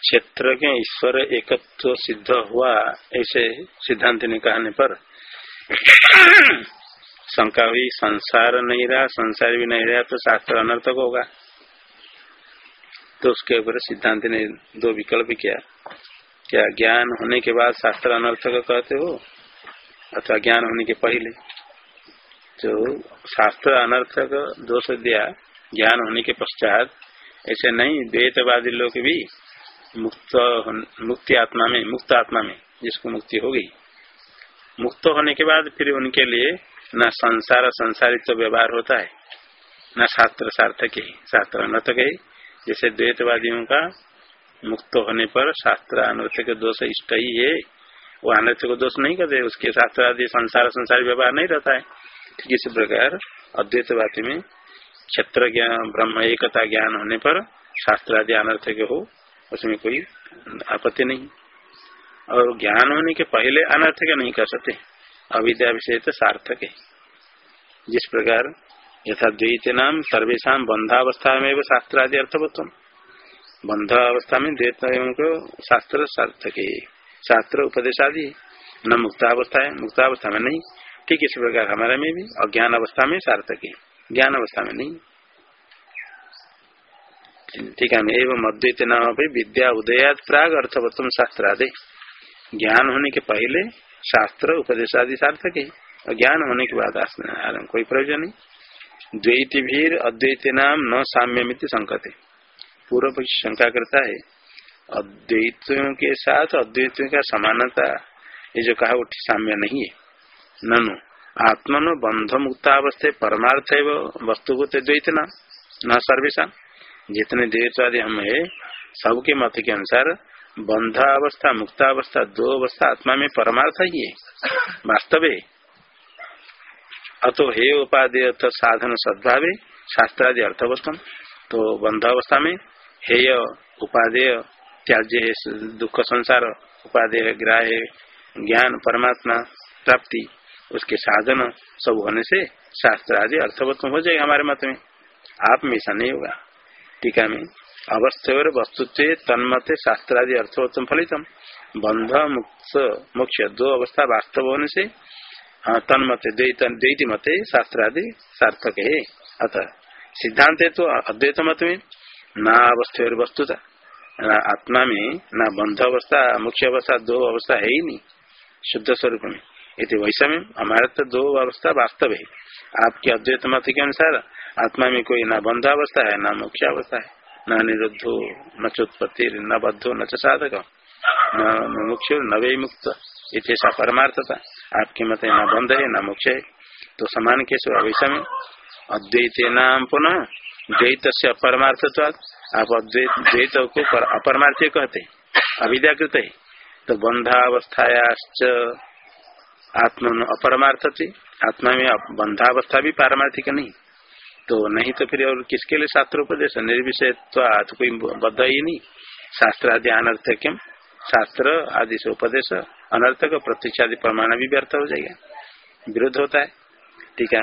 क्षेत्र के ईश्वर एकत्व सिद्ध हुआ, ऐसे सिद्धांत ने कहने पर। शंका हुई, संसार नहीं रहा, संसार भी नहीं रहा तो शास्त्र अनर्थक होगा। तो उसके ऊपर सिद्धांत ने दो विकल्प किया। क्या ज्ञान होने के बाद शास्त्र अनर्थक कहते हो? अथवा ज्ञान होने के पहले। जो शास्त्र अनर्थक दोष दिया, ज्ञान होने के पश्चात, ऐसे नहीं द्वैतवादी लोग भी मुक्त मुक्ति आत्मा में, मुक्त आत्मा में जिसको मुक्ति हो गई। मुक्त होने के बाद फिर उनके लिए न संसार संसारित तो व्यवहार होता है, न शास्त्र सार्थक ही, शास्त्र अनर्थक है। जैसे द्वैतवादियों का मुक्त होने पर शास्त्र अनर्थक दोष इष्ट ही है। वो अनर्थ को दोष नहीं करते, उसके शास्त्र आदि संसार संसार व्यवहार नहीं रहता है। ठीक इसी प्रकार अद्वैतवादी में क्षेत्र ज्ञान ब्रह्म, एकता ज्ञान होने पर शास्त्र आदि अनर्थक हो उसमें कोई आपत्ति नहीं। और ज्ञान होने के पहले अनर्थक नहीं कर सकते। अविद्या विषय तो सार्थक है। जिस प्रकार यथा द्वैत नाम सर्वेशा बंधावस्था में शास्त्र आदि अर्थवत्व। बंध अवस्था में द्वैत को शास्त्र सार्थक है। शास्त्र उपदेश आदि न मुक्तावस्था है। मुक्तावस्था में नहीं। ठीक इस प्रकार हमारे में भी अज्ञान अवस्था में सार्थक है। ज्ञान अवस्था में नहीं। ठीक है एवं अद्वैत नाम भी विद्या उदयात प्राग अर्थवत्म शास्त्र आदि ज्ञान होने के पहले शास्त्र उपदेश आदि सार्थक है। और ज्ञान होने के बाद कोई प्रयोजन नहीं। द्वैत भीर अद्वैत नाम न साम्यमित संकत। है पूर्व पक्ष शंका करता है, अद्वैतों के साथ अद्वैतों का समानता, ये जो कहा वो साम्य नहीं है। ननु, आत्मनो बंध मुक्तावस्था परमार्थ है वस्तु को द्वैत न सर्वेशा जितने द्वैतवादी हम है, सबके मत के अनुसार बंधावस्था, मुक्तावस्था दो अवस्था आत्मा में परमार्थ ही वास्तव है अतो हे उपादेय साधन सद्भावे, शास्त्रादि अर्थवस्थम तो बंधावस्था में हेय उपाधेय त्याज्य है, दुख संसार उपादेय ग्राह्य ज्ञान, परमात्मा प्राप्ति, उसके साधन सब होने से शास्त्र आदि अर्थवत्म हो जाएगा हमारे मत में। आप में ऐसा नहीं होगा। टीका में अवस्थ और वस्तुत्व तन्मते शास्त्रादि अर्थवत्म फलितम। बंध मुक्त, मोक्ष, दो अवस्था वास्तव होने से तन्मते द्वैत मते शास्त्रादि सार्थक। है अतः सिद्धांत तो अद्वैत मत में न अवस्थ वस्तुता। आत्मा में न बंध अवस्था मुख्य अवस्था, दो अवस्था है ही नहीं। शुद्ध स्वरूप में ये वैसा में हमारे तो दो अवस्था वास्तव। है आपके अद्वैत मत के अनुसार आत्मा में कोई न बंधावस्था है, न मुख्य अवस्था है, न निरुद्धो, न चोत्पत्ति न बद्धो, न साधक न मुख्य न वे मुक्त इतना परमार्थता। आपके मत न बंध है, न मुख्य है। तो समान अवैसा में अद्वैत नाम पुनः द्वैत से अपरमार्थत्वाद आप अद्वैत, द्वैत को अपरमार्थ कहते अविद्याकृत। है तो बंधावस्थायाश्च आत्मा अपरमार्थ आत्मा में बंधावस्था भी पारमार्थिक नहीं। तो नहीं तो फिर और किसके लिए शास्त्र उपदेश निर्विषय तो कोई बद्ध ही नहीं। शास्त्र आदि अनर्थक्यम। शास्त्र आदि से उपदेश अनर्थक प्रत्यक्ष आदि प्रमाण भी व्यर्थ हो जाएगा। विरोध होता है। ठीक है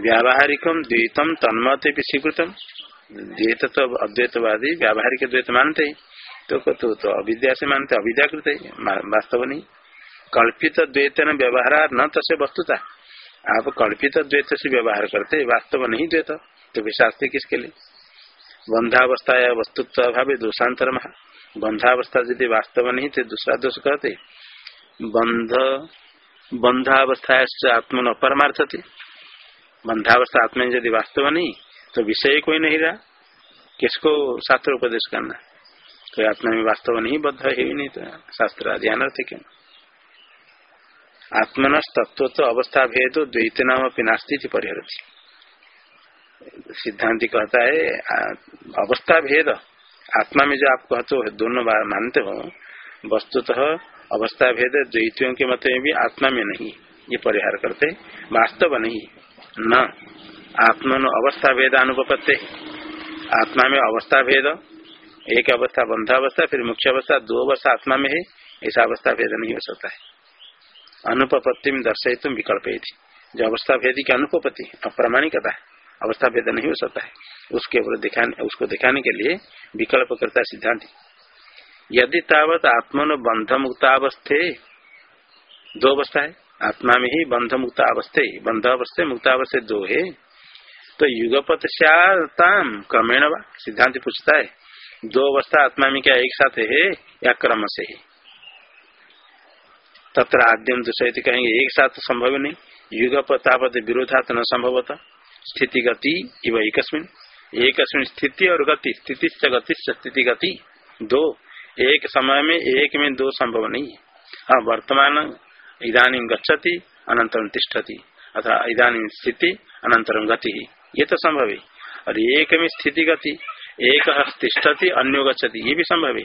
व्यावहारिकम द्वैतम तन्मत स्वीकृतम द्वैत तो अद्वैतवादी व्यावहारिक द्वैत मानते तो, तो, तो अविद्या से मानते अविद्याकृत वास्तव नहीं। कल्पित द्वैत व्यवहार न तसे वस्तुता। आप कल्पित द्वैत से व्यवहार करते, वास्तव नहीं द्वैत तो विशास्ते किसके लिए? बंधावस्था या वस्तुत्व अभाव दोषांतर महा बंधावस्था यदि वास्तव नहीं थे दूसरा दोष कहते, बंध बंधावस्था आत्मन अपरमार्थ थे बंधावस्था आत्मा यदि वास्तव नहीं तो विषय कोई नहीं रहा। किसको शास्त्र उपदेश करना? कोई आत्मा में वास्तव नहीं, बद्ध है नहीं तो शास्त्र अनर्थ क्यों? आत्मन तत्व तो अवस्था भेद द्वैत नाम अपनी नास्ती परिहरती। सिद्धांति कहता है अवस्था भेद आत्मा में जो आप कहते हो, दोनों बार मानते हो, वस्तुतः अवस्था भेद द्वैतियों के मत में भी आत्मा में नहीं, ये परिहार करते वास्तव नहीं, न, आत्मन अवस्था भेद अनुपत्ति आत्मा में अवस्था भेद, एक अवस्था, बंधावस्था, फिर मुख्य अवस्था दो अवस्था आत्मा में है, ऐसा अवस्था भेद नहीं हो सकता है। अनुपत्ति में दर्शाई तुम विकल्प जो अवस्था भेदी की अनुपत्ति अप्रामाणिकता अवस्था भेद नहीं हो सकता है। उसके ऊपर उसको दिखाने के लिए विकल्प करता है। सिद्धांत यदि तावत आत्मन बंध मुक्तावस्थे दो अवस्था है, आत्मा में ही बंध मुक्त अवस्थे बंध अवस्थे मुक्तावस्थे दो है तो युगपत श्याम क्रमेण सिद्धांत पूछता है, दो अवस्था आत्मा में क्या एक साथ है या क्रम से है? तत्र आद्यम दूसरे कहेंगे, एक साथ संभव नहीं। युग युगपतावत विरोधात न संभवता। स्थिति गति इव एक एक स्थिति और गति। स्थिति गति स्थिति गति दो। एक समय में एक में दो संभव नहीं। है हाँ वर्तमान इधानी गच्छति अनंतरम तिष्ठति। अथवा इधानी स्थिति अनंतरम गति। ये तो संभव। है और एक में स्थिति गति एक तिष्ठति, अन्य गच्छति। ये भी संभव। है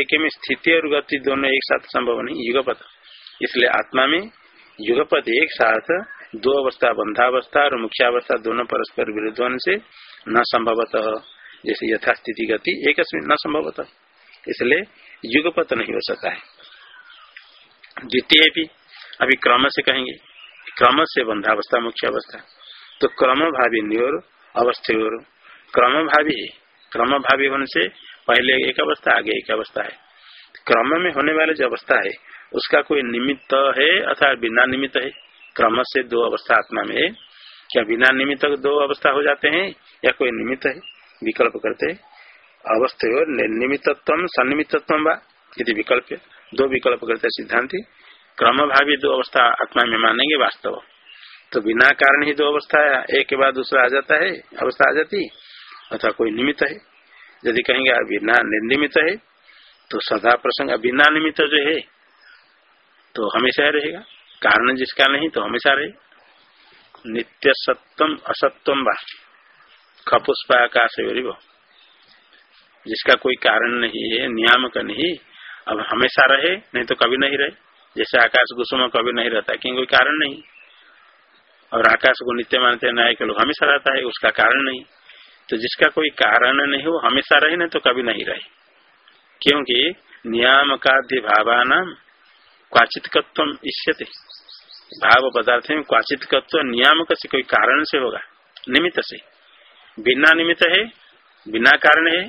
एक में स्थिति और गति दोनों एक साथ संभव नहीं। युगपत इसलिए आत्मा में युगपत एक साथ, दो अवस्था, बंधावस्था और मुख्यावस्था दोनों परस्पर विरुद्ध होने से न संभवतः, जैसे यथास्थिति गति एक न संभवतः। इसलिए युगपत नहीं हो सकता है। द्वितीय भी, अभी क्रम से कहेंगे, क्रम से बंधावस्था मुख्य अवस्था तो क्रम भावी न्योर अवस्था और क्रम भावी क्रम भावी होने से पहले एक अवस्था, आगे एक अवस्था है। क्रम में होने वाले जो अवस्था है उसका कोई निमित्त है, अथवा बिना निमित्त है, क्रम से दो अवस्था आत्मा में है। क्या बिना निमित्त दो अवस्था हो जाते हैं, या कोई निमित्त है? विकल्प करते हैं। अवस्था निर्निमित्व सन्निमित्व यदि विकल्प। दो विकल्प करते सिद्धांति। क्रम भावी दो अवस्था आत्मा में मानेंगे वास्तव। तो बिना कारण ही दो अवस्था, एक के बाद दूसरा आ जाता है, अवस्था आ जाती, अथवा कोई निमित्त है। यदि कहेंगे बिना निर्निमित है तो सदा प्रसंग बिना निमित्त जो है तो हमेशा रहेगा। कारण जिसका नहीं तो हमेशा रहे नित्य सत्यम असत्यम व। खपुष्पा आकाश जिसका कोई कारण नहीं है, नियामक नहीं, अब हमेशा रहे, नहीं तो कभी नहीं रहे। जैसे आकाश कुसुम कभी नहीं रहता क्योंकि कोई कारण नहीं। और आकाश को नित्य मानते न्याय के लोग हमेशा रहता है, उसका कारण नहीं। तो जिसका कोई कारण नहीं हो, हमेशा रहे, नहीं तो कभी नहीं रहे। क्योंकि नियामकाद्य भावान क्वाचितकत्व इष्यते। भाव पदार्थ में क्वाचितकत्व नियामक से कोई कारण से होगा निमित्त से बिना निमित्त है बिना कारण है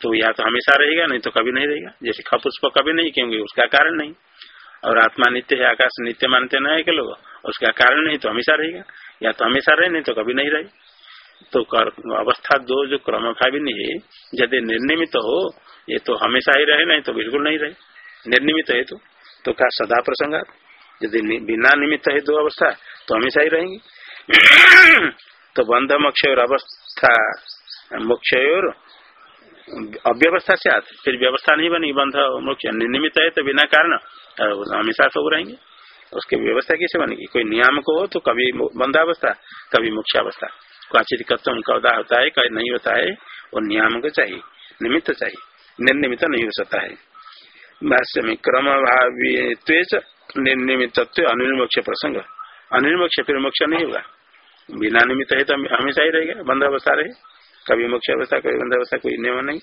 तो या तो हमेशा रहेगा नहीं तो कभी नहीं रहेगा। जैसे खपुष्प कभी नहीं क्योंकि उसका कारण नहीं। और आत्मा नित्य है आकाश नित्य मानते न है के लोग उसका कारण नहीं तो हमेशा रहेगा। या तो हमेशा रहे नहीं तो कभी नहीं रहे। तो अवस्था दो जो क्रम भावी है यदि निर्निमित हो ये तो हमेशा ही रहे नहीं तो बिल्कुल नहीं रहे। निर्निमित है तो, तो क्या सदा प्रसंग। यदि बिना निमित्त है दो अवस्था तो हमेशा ही रहेंगे। तो बंध मोक्ष और अवस्था, मोक्ष और अव्यवस्था से आते। फिर व्यवस्था नहीं बनी बंध मुख्य निमित्त है तो बिना कारण हमेशा सब रहेंगे। उसकी व्यवस्था कैसे बनेगी? कोई नियामक हो तो कभी बंधावस्था, कभी मुख्यावस्था क्वाचित कत्व कौदा होता है कहीं नहीं होता है, वो नियामक चाहिए, निमित्त चाहिए। निर्निमित नहीं हो सकता है। भाष्य में क्रम भावी अनिर्मोक्ष प्रसंग। अनिर्मोक्ष फिर मोक्ष नहीं होगा। बिना निमित्त है तो हमेशा ही रहेगा, बंधावस्था रहे। कभी मुख्य अवस्था, कभी बंध अवस्था कोई नियम नहीं।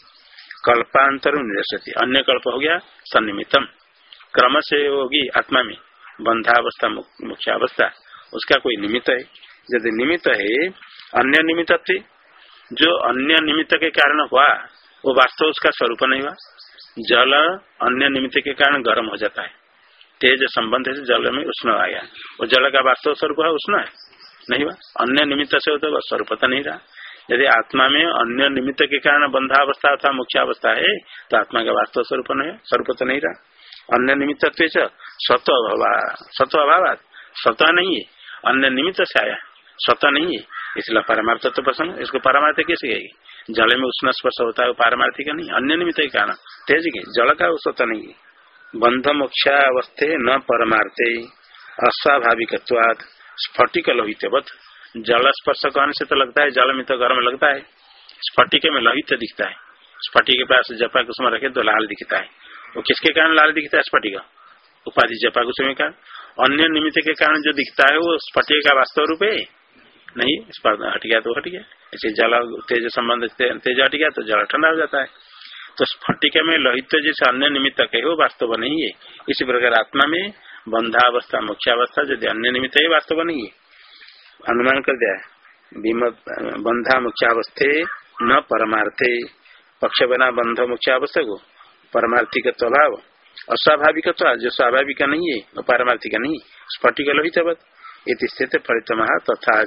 कल्पांतर निरसती अन्य कल्प हो गया सन्निमितम क्रम से होगी आत्मा में बंधावस्था मुख्य अवस्था उसका कोई निमित्त है। यदि निमित्त है, अन्य निमित्त जो अन्य निमित्त के कारण हुआ, वो वास्तव उसका स्वरूप नहीं हुआ। जल अन्य निमित्त के कारण गर्म हो जाता है। तेज संबंध से जल में उष्ण आ गया वो जल का वास्तव स्वरूप है, उष्ण है? नहीं हुआ। अन्य निमित्त से हो तो स्वरूपता नहीं रहा। यदि आत्मा में अन्य निमित्त के कारण बंधावस्था अथवा मुख्यावस्था है तो आत्मा का वास्तव स्वरूप नहीं, स्वरूप तो नहीं रहा। अन्य निमित्त स्वतः अभाव स्वतः नहीं है। अन्य निमित्त से आया स्वतः नहीं है। इसलिए परमार्थ तो प्रसंग इसको परमार्थ कैसे कहेगी? जल में उष्ण स्पर्श होता है पारमार्थिक नहीं, अन्य निमित्त के कारण। तेज के जल का स्वतः नहीं है। बंध मुख्यावस्थे न परमार्थे अस्वाभाविक स्फटिक लोहितवत जल स्पर्श करने से तो लगता है, जल में तो गर्म लगता है। स्फटिक में लहित दिखता है। स्फटिक के पास जपा कुसुम रखे तो लाल दिखता है। वो किसके कारण लाल दिखता है? स्फटिक। उपाधि जपा कुसुम का अन्य निमित्त के कारण जो दिखता है, वो स्फटिक का वास्तव रूप है। नहीं हट गया तो हट गया। ऐसे जल तेज संबंध तेज हट गया तो जल ठंडा हो जाता है। तो स्फटिक में लोहित जैसे अन्य निमित्त है वो वास्तव नहीं है। इसी प्रकार आत्मा में बंधावस्था मुख्यावस्था यदि अन्य निमित्त है वास्तव नहीं है। अनुमान कर दिया बंधा मुख्यावस्थे न परमार्थे। पक्ष बना बंध मुख्यावस्था को। परमार्थी का स्वभाव। अस्वाभाविक जो स्वाभाविक नहीं है, वो पारमार्थिक नहीं स्फटिक लोहित स्थित फलित तथा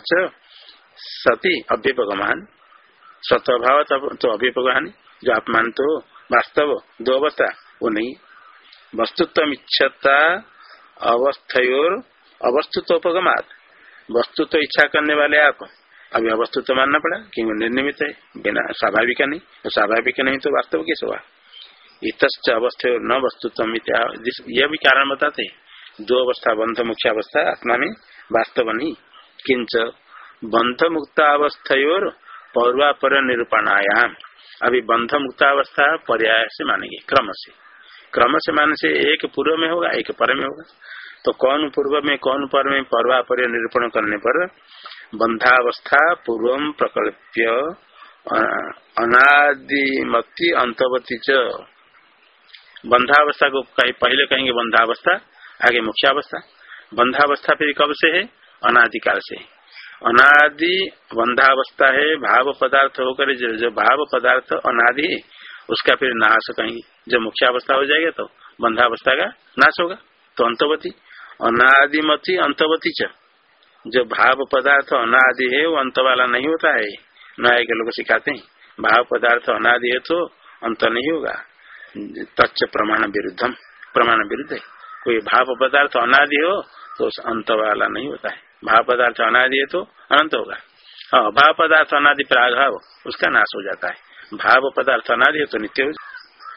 सती अभ्युपगमान स्वभाव तो अभ्युपगमान जो आप मानते हो वास्तव दो अवस्था वो नहीं वस्तुत्व इच्छता अवस्थयोर अवस्तुत्वोपगमात वस्तु तो इच्छा करने वाले आप। अभी अवस्तु तो मानना पड़ा क्योंकि निर्निमित है, बिना स्वाभाविक नहीं तो स्वाभाविक नहीं तो वास्तव किस हुआ? इत अवस्थ न वस्तुत्व यह भी कारण बताते दो अवस्था, बंध मुख्य अवस्था, आत्मा में वास्तव नहीं किंच बंध मुक्तावस्थोर पौर्वापर निरूपणायाम अभी बंध मुक्तावस्था पर्याय से मानेंगे क्रम से क्रम से मानने से एक पूर्व में होगा एक पर में होगा। तो कौन पूर्व में कौन पर में पर्वापर निरूपण करने पर बंधावस्था पूर्व प्रकल्प्य अनादिमती अंतवती च। बंधावस्था को कहीं पहले कहेंगे बंधावस्था आगे मुख्यावस्था। बंधावस्था फिर कब से है? अनादिकाल से अनादि बंधावस्था है भाव पदार्थ होकर जो, भाव पदार्थ अनादि है उसका फिर नाश कहेंगे जब मुख्यावस्था हो जाएगा तो बंधावस्था का नाश होगा तो अंतवती। अनादिमती अंतवती च। जो भाव पदार्थ अनादि है वो अंत वाला नहीं होता है। न्याय के लोग सिखाते हैं भाव पदार्थ अनादि है तो अंत नहीं होगा। तच्च प्रमाण विरुद्धम प्रमाण विरुद्ध है। कोई भाव पदार्थ अनादि हो तो उस अंत वाला नहीं होता है। भाव पदार्थ अनादि है तो अनंत होगा। हाँ भाव पदार्थ अनादि प्रागभाव, उसका नाश हो जाता है। भाव पदार्थ अनादि है तो नित्य हो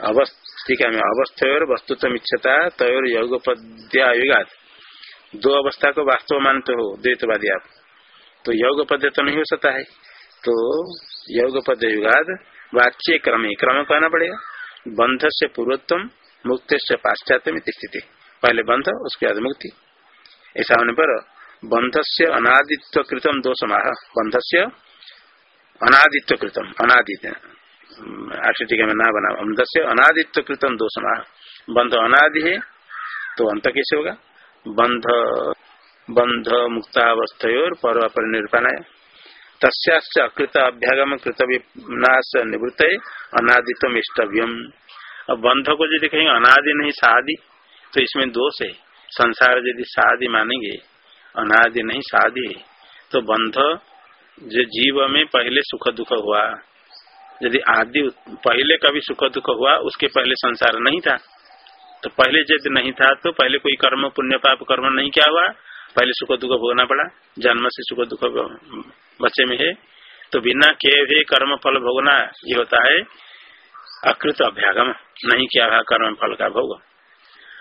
अवस्थिका में अवस्थ और वस्तुत्व इच्छता तय युगात दो अवस्था को वास्तव मानते हो, द्वैतवादी आप। तो योग पद्य तो नहीं हो सकता है। तो योग पद युगाद वाच्य क्रम क्रम कहना पड़ेगा। बंध से पूर्वोत्तम मुक्त से पाश्चात्य स्थिति। पहले बंध, उसके बाद मुक्ति। ऐसा होने पर बंध से अनादित्व कृतम दो समाह बंध से अनादित्व कृतम अनादित्य आठ में ना बना बंध से अनादित्व कृतम दो समाह बंध अनादि है तो अंत कैसे होगा? बंध बंध मुक्तावस्थोर पर्व पर निरूपण है। तस्याच अकृत अभ्यागम कृत विनाश निवृत्त अनादित्व इष्टव्यम अब बंध को यदि कहेंगे अनादि नहीं शादी तो इसमें दोष है। संसार यदि शादी मानेंगे, अनादि नहीं शादी है तो बंध जो जीव में पहले सुख दुख हुआ, यदि आदि पहले कभी सुख दुख हुआ, उसके पहले संसार नहीं था। तो पहले यदि नहीं था तो पहले कोई कर्म, पुण्य, पाप कर्म नहीं क्या हुआ? पहले सुख दुख भोगना पड़ा। जन्म से सुख दुख बच्चे में है। तो बिना के भी कर्म फल भोगना ये होता है, अकृत अभ्यागम। नहीं किया हुआ कर्म फल का भोग।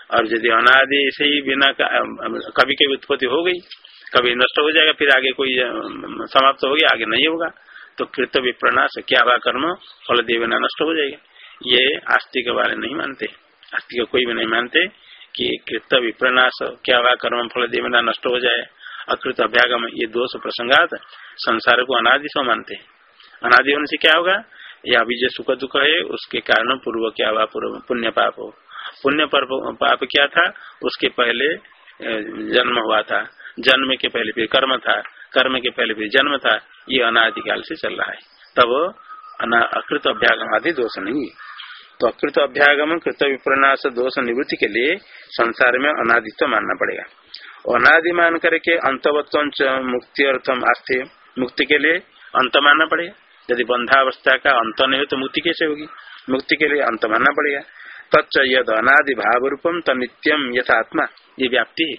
और यदि अनादि से ही बिना कभी कभी उत्पत्ति हो गई, कभी नष्ट हो जाएगा, फिर आगे कोई समाप्त हो गया, आगे नहीं होगा तो कृत विप्रणाश क्या हुआ कर्म? फल देवना नष्ट हो जाएगा। ये आस्तिक वाले नहीं मानते। आस्तिक कोई भी नहीं मानते कि कृत विप्रनाश क्या हुआ कर्म, फल देवना नष्ट हो जाए। अकृत अभ्यागम, ये दोष प्रसंगात संसार को अनादि सो मानते। अनादि होने से क्या होगा? या अभी जो सुख दुख है, उसके कारण पूर्व क्या हुआ? पूर्व पुण्य पाप हो। पुण्य पाप क्या था, उसके पहले जन्म हुआ था। जन्म के पहले फिर कर्म था, कर्म के पहले फिर जन्म था, ये अनादिकाल से चल रहा है। तब अकृत अभ्यागम आदि दोष नहीं तो अकृत अभ्यागम, कृत विप्रनाश दोष निवृत्ति के लिए संसार में अनादित्व मानना पड़ेगा। अनादि मान करके अंतवत्व मुक्ति अर्थम आस्थे, मुक्ति के लिए अंत मानना पड़ेगा। यदि बंधावस्था का अंत नहीं हो तो मुक्ति कैसे होगी? मुक्ति के लिए अंत मानना पड़ेगा। तच्च यद अनादि भाव रूपम तनित्यम यथा आत्मा ये व्याप्ति है।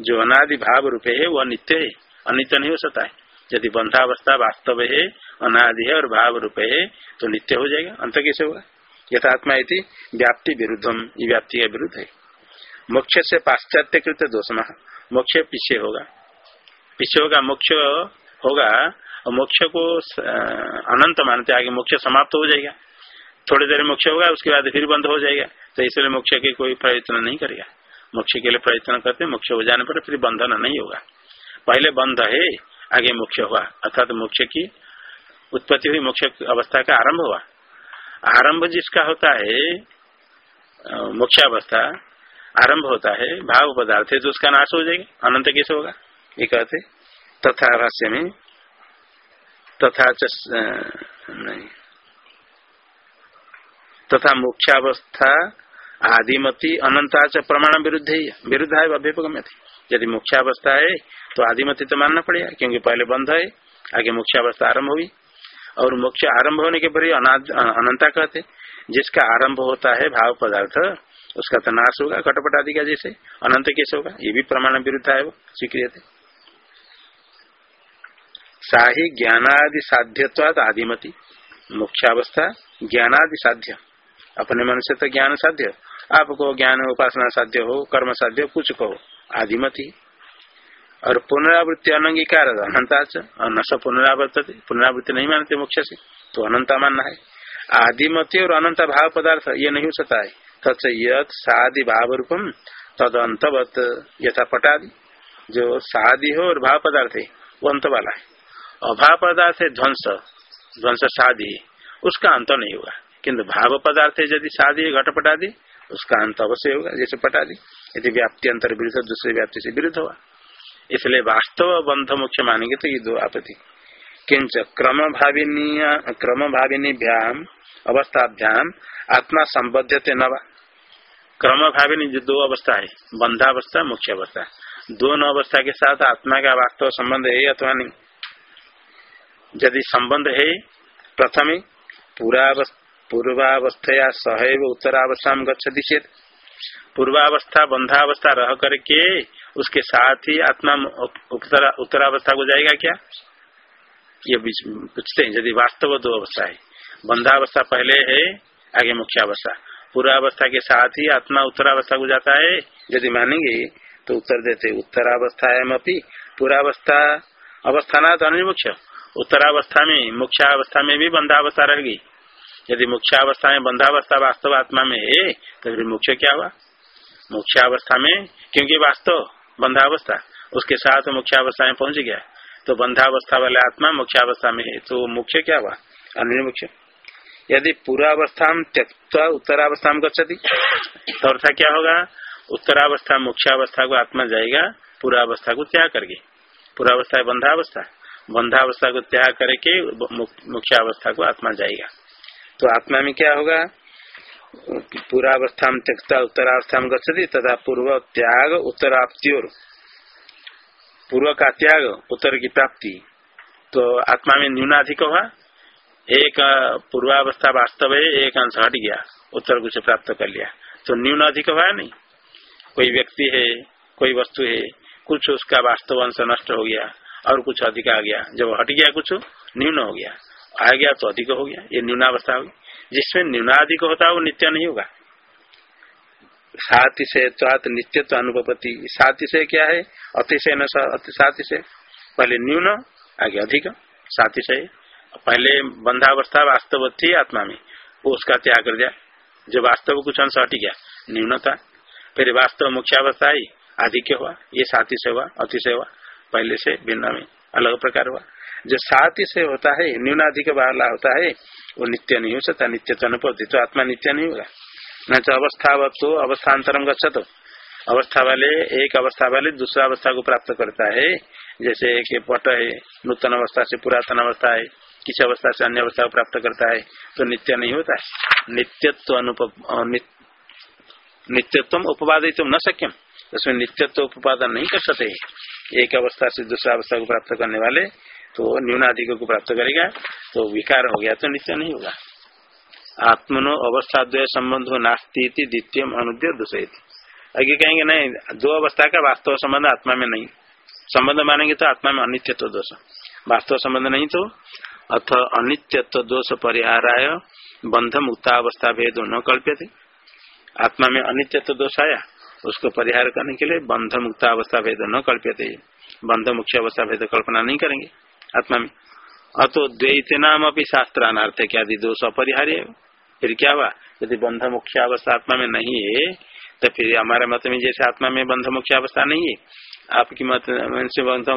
जो अनादि भाव रूप है वह नित्य है। अनित्य नहीं हो सकता है। यदि बंधावस्था वास्तव है, अनादि है और भाव रूप है तो नित्य हो जाएगा। अंत कैसे होगा? यथात्मा इति व्याप्ति विरुद्धम। ये व्याप्ति का विरुद्ध है। मोक्ष से पाश्चात्य कृत दोष मोक्ष पीछे होगा। पीछे होगा, मोक्ष होगा, और मोक्ष को अनंत मानते आगे मोक्ष समाप्त हो जाएगा। थोड़ी देर मोक्ष होगा, उसके बाद फिर बंद हो जाएगा। तो इसलिए मोक्ष के कोई प्रयत्न नहीं करेगा मोक्ष के लिए प्रयत्न करते, मोक्ष हो जाने पर फिर बंधन नहीं होगा। पहले बंध है, आगे मोक्ष हुआ अर्थात मोक्ष की उत्पत्ति हुई, मोक्ष अवस्था का आरंभ हुआ। आरंभ जिसका होता है मोक्षावस्था, आरंभ होता है भाव पदार्थ है तो उसका नाश हो जाएगा। अनंत कैसे होगा? ये कहते, तथा भाष्य में, तथा नहीं। तथा मुख्यावस्था आदिमती अनंता च प्रमाण विरुद्ध ही विरुद्ध है अभ्युपगम्य थी यदि मुख्यावस्था है तो आदिमती तो मानना पड़ेगा, क्योंकि पहले बंध है, आगे मुख्यावस्था आरंभ हुई। और मुख्य आरंभ होने के पर अनंता कहते जिसका आरंभ होता है भाव पदार्थ, उसका तो नाश होगा कटपट आदि का जैसे। अनंत कैसे होगा, ये भी प्रमाण विरुद्ध है वो स्वीक्रिय थे साही ज्ञानादि साध्यत्वाद आदिमती। मुख्यावस्था ज्ञानादि साध्य। अपने मन से तो ज्ञान साध्य। आपको ज्ञान, उपासना साध्य हो, कर्म साध्य कुछ कहो आदिमती और पुनरावृत्ति अनंगीकार अनंताच न पुनरावृत पुनरावृत्ति नहीं मानते मुख्य से तो अनंता मानना है। आदिमती और अनंत भाव पदार्थ, ये नहीं हो सकता है। तच यद सादि भाव रूपम तद अंतवत यथा पटादि। जो सादि हो और भाव पदार्थ है, वो अंत वाला है। अभाव पदार्थ है ध्वंस ध्वंस सादि। उसका अंत नहीं होगा किन्तु भाव पदार्थ यदि सादि घटपटादि, उसका अंत अवश्य होगा, जैसे पटादि। यदि व्याप्ति अंतर विरुद्ध, दूसरे व्याप्ति से विरुद्ध होगा। इसलिए वास्तव बंध मुख्य मानेंगे तो ये दो आपत्ति। किंच क्रम भाविनी क्रम भाविनीभ्याम अवस्थाभ्याम, आत्मा संबद्ध थे नवा क्रम भाविनी जो दो अवस्था है, बंधावस्था मुख्य अवस्था दोनों अवस्था के साथ आत्मा का वास्तव संबंध है अथवा नहीं? यदि संबंध है, प्रथम पूर्वावस्थया सहैव उत्तरावस्था में गच्छति चेत। पूर्वावस्था बंधावस्था रह करके उसके साथ ही आत्मा उत्तरावस्था को जाएगा क्या? ये पूछते हैं, यदि वास्तव दो अवस्था है। बंधावस्था पहले है, आगे मुख्यावस्था। पूर्वावस्था के साथ ही आत्मा उत्तरावस्था को जाता है। यदि मानेंगे तो उत्तर देते उत्तरावस्था अपनी पूर्वावस्था अवस्था ना तो मुख्य उत्तरावस्था में, मुख्यावस्था में भी बंधावस्था रहेगी। यदि मुख्यावस्था में बंधावस्था वास्तव आत्मा में है तो फिर मुख्य क्या हुआ? मुख्यावस्था में, क्योंकि वास्तव बंधावस्था, उसके साथ मुख्यावस्था में पहुँच गया। तो बंधावस्था वाले आत्मा मुख्यावस्था में है तो मुख्य क्या हुआ? अन्य यदि पूर्वावस्था त्यक्ता उत्तरावस्था में गच्छति तो अर्थात क्या होगा? उत्तरावस्था मुख्यावस्था को आत्मा जाएगा, पूर्वावस्था को त्याग करके। पूर्वावस्था बंधावस्था। बंधावस्था को त्याग करके मुख्यावस्था को आत्मा जाएगा। तो आत्मा में क्या होगा? पूरावस्था में त्यक्ता, उत्तरावस्था में गच्छति, तथा पूर्व त्याग उत्तराप्ति और पूर्व का त्याग, उत्तर की प्राप्ति। तो आत्मा में न्यूनाधिक हुआ, एक पूर्वावस्था वास्तव है, एक अंश हट गया, उत्तर कुछ प्राप्त कर लिया। तो न्यून अधिक हुआ नहीं। कोई व्यक्ति है, कोई वस्तु है, कुछ उसका वास्तव अंश नष्ट हो गया, और कुछ अधिक आ गया। जब हट गया कुछ, न्यून हो गया। आ गया तो अधिक हो गया, ये न्यूनावस्था होगी जिसमें न्यूनाधिक होता है, वो नित्य नहीं होगा। साथ से नित्य तो नित्यत्व अनुभवती से क्या है? अतिशय न सातिशय। पहले न्यून, आगे अधिक। सातिशय। पहले बंधावस्था वास्तव थी आत्मा में, वो उसका त्याग कर दिया। जो वास्तव कुछ अंश हट गया, न्यूनता। फिर वास्तव मुख्यावस्था आई, आधिक्य हुआ, ये साथी से हुआ, अतिशय हुआ। पहले से भिन्न में अलग प्रकार हुआ। जो साथ से होता है, न्यूनाधिक वाला होता है, वो नित्य नहीं हो सकता, नित्य तो अनुपति तो आत्मा नित्य नहीं होगा। न तो अवस्था तो अवस्थान्तरम गच्छा तो अवस्था वाले एक अवस्था वाले दूसरा अवस्था को प्राप्त करता है। जैसे एक पट है, नूतन अवस्था से पुरातन अवस्था है, किसी अवस्था से अन्य अवस्था को प्राप्त करता है तो नित्य नहीं होता। है नित्यत्व अनुप नित्यत्व उपवादित न सक्यम उसमें नित्यत्व उपादन नहीं कर सकते। एक अवस्था से दूसरा अवस्था को प्राप्त करने वाले तो न्यूनाधिक को प्राप्त करेगा तो विकार हो गया तो नित्य नहीं होगा। आत्मनो अवस्था द्वय संबंध नास्ती द्वितीय अनुद्य दूसरे आगे कहेंगे, नहीं, दो अवस्था का वास्तव संबंध आत्मा में नहीं। संबंध मानेंगे तो आत्मा में अनित्यत्व दोष। वास्तव संबंध नहीं तो अथ अनित्यत्व दोष परिहाराय बंध मुक्तावस्था भेद न कल्प्य थे आत्मा में अनित्यत्व दोष आया, उसको परिहार करने के लिए बंध मुक्तावस्था भेद न कल्प्य थे बंध मुख्य अवस्था भेद कल्पना नहीं करेंगे। आत्मा में अतो द्वैत नाम अपनी शास्त्रानार्थ क्या दोष अपरिहार्य फिर क्या हुआ? यदि बंध मुख्य अवस्था आत्मा में नहीं है तो फिर हमारे मत में जैसे आत्मा में बंध मुख्य अवस्था नहीं है। आपकी मत से बंध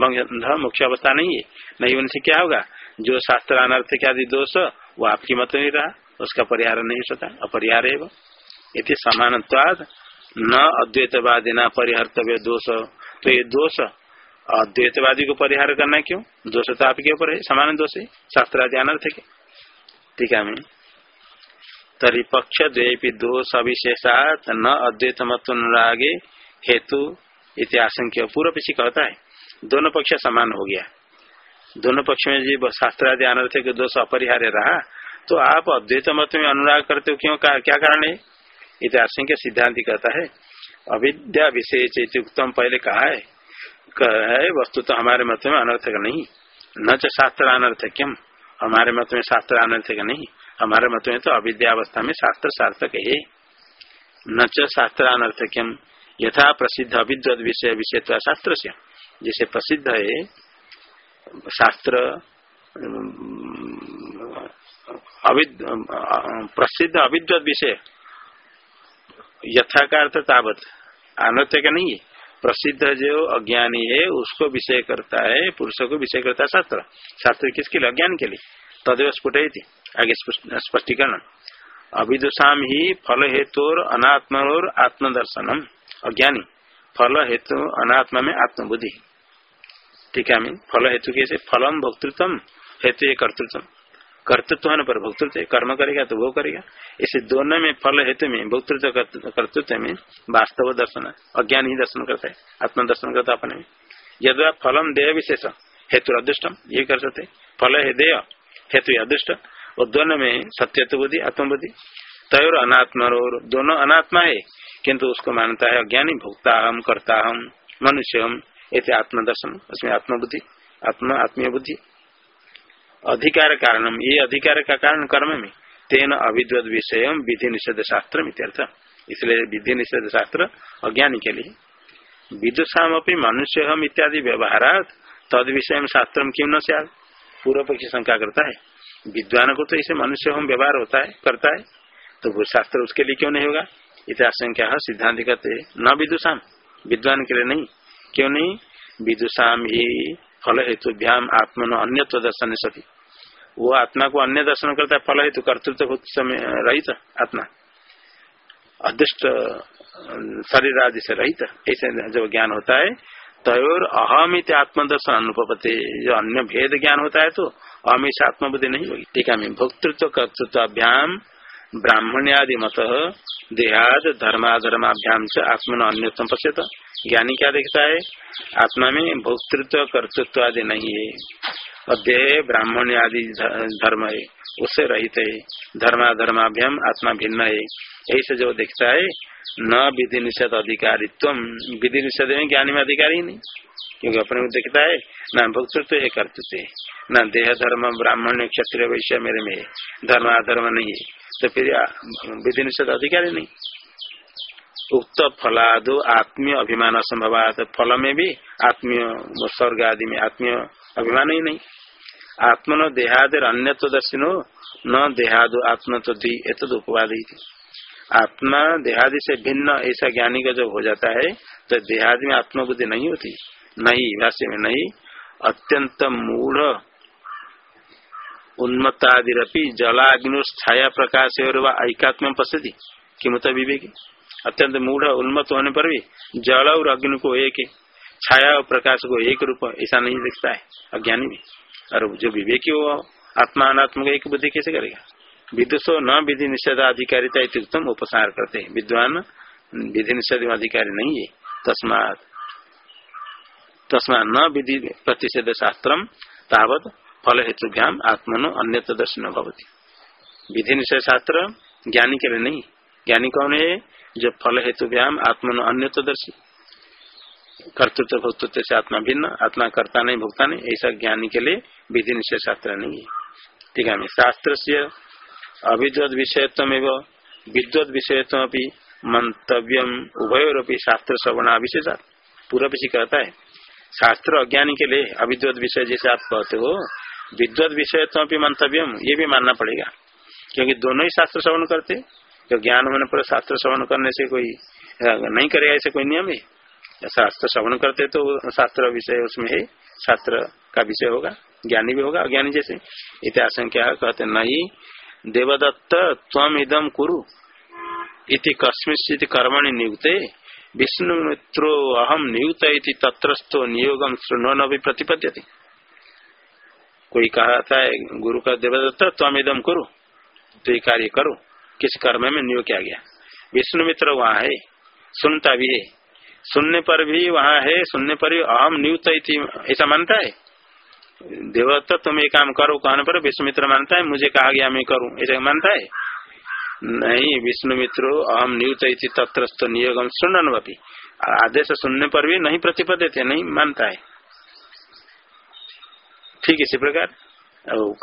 बंध मुख्य अवस्था नहीं है। नहीं उनसे क्या होगा? जो शास्त्र अनर्थ के आदि दोष वो आपकी मत नहीं रहा। उसका परिहार नहीं सकता अपरिहार है वो। इति समानत्वाद न अद्वैतवादी न परिहर्तव्य दोष। तो ये दोष अद्वैतवादी को परिहार करना क्यों? दोष तो आपके ऊपर है समान दोष है शास्त्रादि अनर्थ के ठीक है तरी पक्ष द्वे दोष अविशेषात न अद्वैत मत अनुरागे हेतु इतिहास पूर्व पीछे कहता है दोनों पक्ष समान हो गया। दोनों पक्ष में जी शास्त्र आदि अनर्थ के दोष अपरिहार्य रहा तो आप अद्वैत मत में अनुराग करते हो क्यों? का, क्या कारण है? इतिहास सिद्धांत कहता है अविद्या चेतुक्तम पहले कहा है है वस्तु तो हमारे मत में अनर्थक नहीं। न च शास्त्र अनर्थक्यम हमारे मत में शास्त्र अनर्थक नहीं। हमारे मत में तो अविद्यावस्था में शास्त्र सार्थक है। न च शास्त्र अनर्थक्यम यथा प्रसिद्ध अविद्वत विषय विषय शास्त्र से जिसे प्रसिद्ध है, शास्त्र प्रसिद्ध अविद्वत विषय। यथाकार तावत। अनर्थक नहीं है। प्रसिद्ध जो अज्ञानी है, उसको विषय करता है, पुरुषों को विषय करता है शास्त्र। शास्त्र किसके लिए? अज्ञान के लिए। तदेव स्फुट आगे स्पष्टीकरण। अविदुषाम ही फल हेतु अनात्म और आत्मदर्शनम। अज्ञानी। फल हेतु अनात्मा में आत्मबुद्धि। ठीक है फल हेतु कैसे? फलम भोक्तृत्व हेतु कर्तृत्व कर्तृत्व होने पर भोक्तृत्व कर्म करेगा तो वो करेगा। इसे दोनों में फल हेतु में, भोक्तृत्व कर्तृत्व में वास्तव दर्शन अज्ञान ही दर्शन करता है। आत्म दर्शन करता अपने में। यद फलम देह विशेष हेतु अदृष्टम, ये कर सकते फल है देय हेतु अदृष्ट। और दोनों में सत्यत्व बुद्धि आत्मबुद्धि तय और अनात्मा और दोनों अनात्मा है, किंतु उसको मानता है अज्ञानी भोक्ता हम करता हम मनुष्य हम ऐसे आत्मदर्शन, उसमें आत्मबुद्धि, आत्मा, आत्मीय बुद्धि। अधिकार कारणम ये अधिकार का कारण कर्म में, तेन अविद्वत विषय विधि निषेध शास्त्र इसलिए विधि निषेध शास्त्र अज्ञानी के लिए। विदुषाम अपनी मनुष्य हम इत्यादि व्यवहार तद विषय शास्त्र क्यों न से पूर्व पक्षी शंका करता है। विद्वान को तो इसे मनुष्य हम व्यवहार होता है, करता है तो वो शास्त्र उसके लिए क्यों नहीं होगा? इतिहास संख्या सिद्धांत कहते न विदुषाम। विद्वान के लिए नहीं। क्यों नहीं? विदुषाम ही फल हेतुभ्याम आत्मन अन्य दर्शन सती। वो आत्मा को अन्य दर्शन करता है फल हेतु कर्तृत्व समय रहित आत्मा। अदृष्ट शरीर आदि से रहित, ऐसे जो ज्ञान होता है, तयोर अहमित आत्मदर्शन अनुपति जो अन्य भेद ज्ञान होता है तो अहमित आत्मबुद्धि नहीं होगी। टीका में भोक्तृत्व कर्तृत्वाभ्याम ब्राह्मण्यादि मत देहाद, धर्माधर्माभ्याम से आत्मन अन्योत्तम पश्यत। ज्ञानी क्या देखता है? आत्मा में भोक्तृत्व कर्तृत्व आदि नहीं है। अध्यय ब्राह्मण आदि धर्म है, उससे रहित है। धर्माधर्माभ्यम आत्मा भिन्न है। ऐसे जो देखता है, न विधि निषेध अधिकारित्व विधि निषेध में ज्ञानी में अधिकारी नहीं। क्योंकि अपने को देखता है, न भोक्तृत्व है, कर्तृत्व न देह धर्म ब्राह्मण क्षत्रिय, वैश्य मेरे में धर्माधर्म नहीं है। तो फिर विधि निषेध अधिकारी नहीं। उक्त फलादो आत्मीय अभिमान असंभव फल में भी आत्मीय स्वर्ग आदि में आत्मीय अभिमान ही नहीं। आत्मनो देहादि अन्य तो दर्शिनो, न देहादो आत्म तो दी उपवादी आत्मा देहादि से भिन्न ऐसा ज्ञानी का जब हो जाता है तो देहादि में आत्मबुद्धि नहीं होती। नहीं, भाष्य में नहीं। अत्यंत मूढ़ उन्मत्तादिपि जलाग्नि छाया प्रकाश और ऐकात्म पश्यति। किमत विवेकी? अत्यंत मूढ़ उन्मत होने पर भी जल और अग्नि को एक छाया और प्रकाश को एक रूप ऐसा नहीं दिखता है अज्ञानी भी और जो विवेकी हो आत्मा अनात्म को एक बुद्धि कैसे करेगा? विदुषो न विधि निषेध अधिकारिता उत्तम उपसार करते हैं। विद्वान विधि निषेध अधिकारी नहीं है। तस्मात तस्मा न विधि प्रतिषेध शास्त्र तावत फल हेतुभ्याम आत्मनो अन्य दर्शन भवती। विधि निषेध शास्त्र ज्ञानी के लिए नहीं। ज्ञानी कौन है? जो फल हेतु व्यायाम, आत्मा अन्य तो दर्शी। कर्तृत्व, भोक्तृत्व से आत्मा भिन्न, आत्मा करता नहीं भुगता नहीं, ऐसा ज्ञानी के लिए विधि निषेध शास्त्र नहीं है। ठीक है शास्त्र से अविद्वत विषयत्व एवं, विद्वत विषयत्व मंतव्यम उभयोरपी शास्त्र श्रवणा विशेषा। पूरा पीछे कहता है, शास्त्र अज्ञानी के लिए अविद्वत विषय जैसे आप कहते हो, विद्वत विषयत्व मंतव्यम, ये भी मानना पड़ेगा। क्योंकि दोनों ही शास्त्र श्रवण करते तो ज्ञान होने पर शास्त्र श्रवण करने से कोई नहीं करेगा ऐसे कोई नियम है? शास्त्र श्रवण करते तो शास्त्र विषय उसमें है, शास्त्र का विषय होगा, ज्ञानी भी होगा, अज्ञानी जैसे। इतिहास क्या कहते, नहीं, देवदत्त तम इदम कुरु। इति कस्मित कर्मणि नियुक्ते। विष्णु मित्रो अहम नियुक्त इति तत्रस्थो नियोगम श्रृण भी कोई कहा था, गुरु का देवदत्त तम इदम कुरु। तो ये कार्य करो। किस कर्म में नियोग किया गया? विष्णु मित्र वहाँ है, सुनता भी है। सुनने पर भी वहाँ है, सुनने पर भी अहम नियुक्त ऐसा मानता है? देवदत्त, तुम ये काम करो, कहने पर विष्णु मित्र मानता है, मुझे कहा गया, मैं करूँ। ऐसा मानता है? नहीं, विष्णु मित्रो, अहम नियुक्त तत्रस्त नियोगम सुनन भी आदेश सुनने पर भी नहीं प्रतिपद थे नहीं मानता है। ठीक, इसी प्रकार।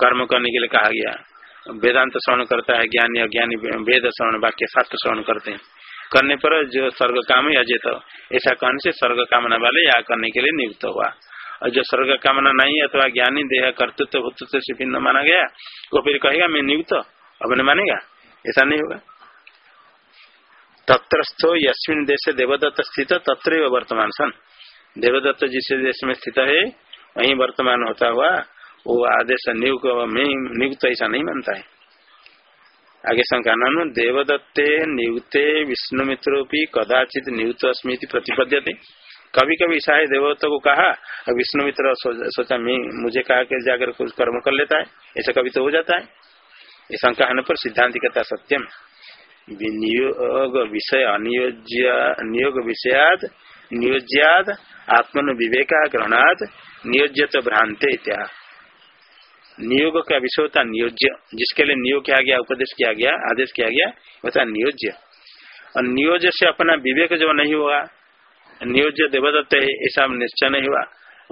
कर्म करने के लिए कहा गया। वेदांत श्रवण करता है, ज्ञानी अज्ञानी वेद श्रवण, वाक्य शास्त्र श्रवण करते हैं। करने पर जो स्वर्ग काम अजय ऐसा कहने से स्वर्ग कामना वाले या करने के लिए नियुक्त हुआ। और जो स्वर्ग कामना नहीं अथवा ज्ञानी, देह, कर्तृत्व, भूतृत्व से भिन्न माना गया, वो फिर कहेगा, मैं नियुक्त अब नहीं मानेगा? ऐसा नहीं होगा। तत्रस्थो यस्मिन देश देवदत्त स्थित तत्र वर्तमान सन। देवदत्त जिस देश में स्थित है, वही वर्तमान होता हुआ वो आदेश नियुक्त नियुक्त ऐसा नहीं मानता है। आगे शंका नानु, देवदत्ते नियुक्ते विष्णु मित्रोपी कदाचित नियुक्त स्मृति प्रतिपद्य थे कभी कभी शायद देवदत्त को कहा विष्णु मित्र सोचा मैं, मुझे कहा कि जाकर कुछ कर्म कर लेता है। ऐसा कभी तो हो जाता है। ये शंका होने पर सिद्धांत कहता सत्यम। नियोग विषय, अनियोज्य, नियोग विषयाद, नियोज्याद, आत्मन विवेका ग्रहणाद नियोज्य तो भ्रांते इत्या नियोग का विषय होता नियोज्य, जिसके लिए नियोग किया गया, उपदेश किया गया, आदेश किया गया होता नियोज्य। और नियोज्य से अपना विवेक जो नहीं हुआ, नियोज्य देवदत्त है, ऐसा निश्चय नहीं हुआ।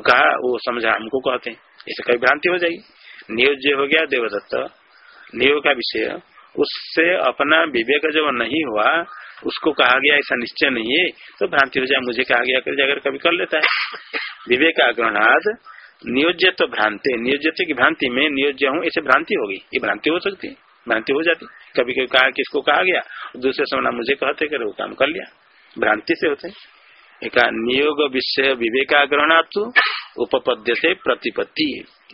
कहा, वो समझा, हमको कहते हैं। ऐसे कई भ्रांति हो जाएगी। नियोज्य हो गया देवदत्त। नियोग का विषय, उससे अपना विवेक जब नहीं हुआ, उसको कहा गया, ऐसा निश्चय नहीं है। तो भ्रांति हो जाए, मुझे कहा गया, कर जाकर कभी कर लेता है। विवेक आग्रहणाद नियोज्य तो भ्रांति नियोज्य की भ्रांति में नियोज्य हूँ ऐसे भ्रांति होगी। ये भ्रांति हो सकती है, भ्रांति हो जाती कभी कभी कहा, किसको कहा गया? दूसरे समय मुझे कहते करे वो काम कर लिया। भ्रांति से होते एक नियोग विषय विवेकाग्रहणात् उपपद्य से प्रतिपत्ति।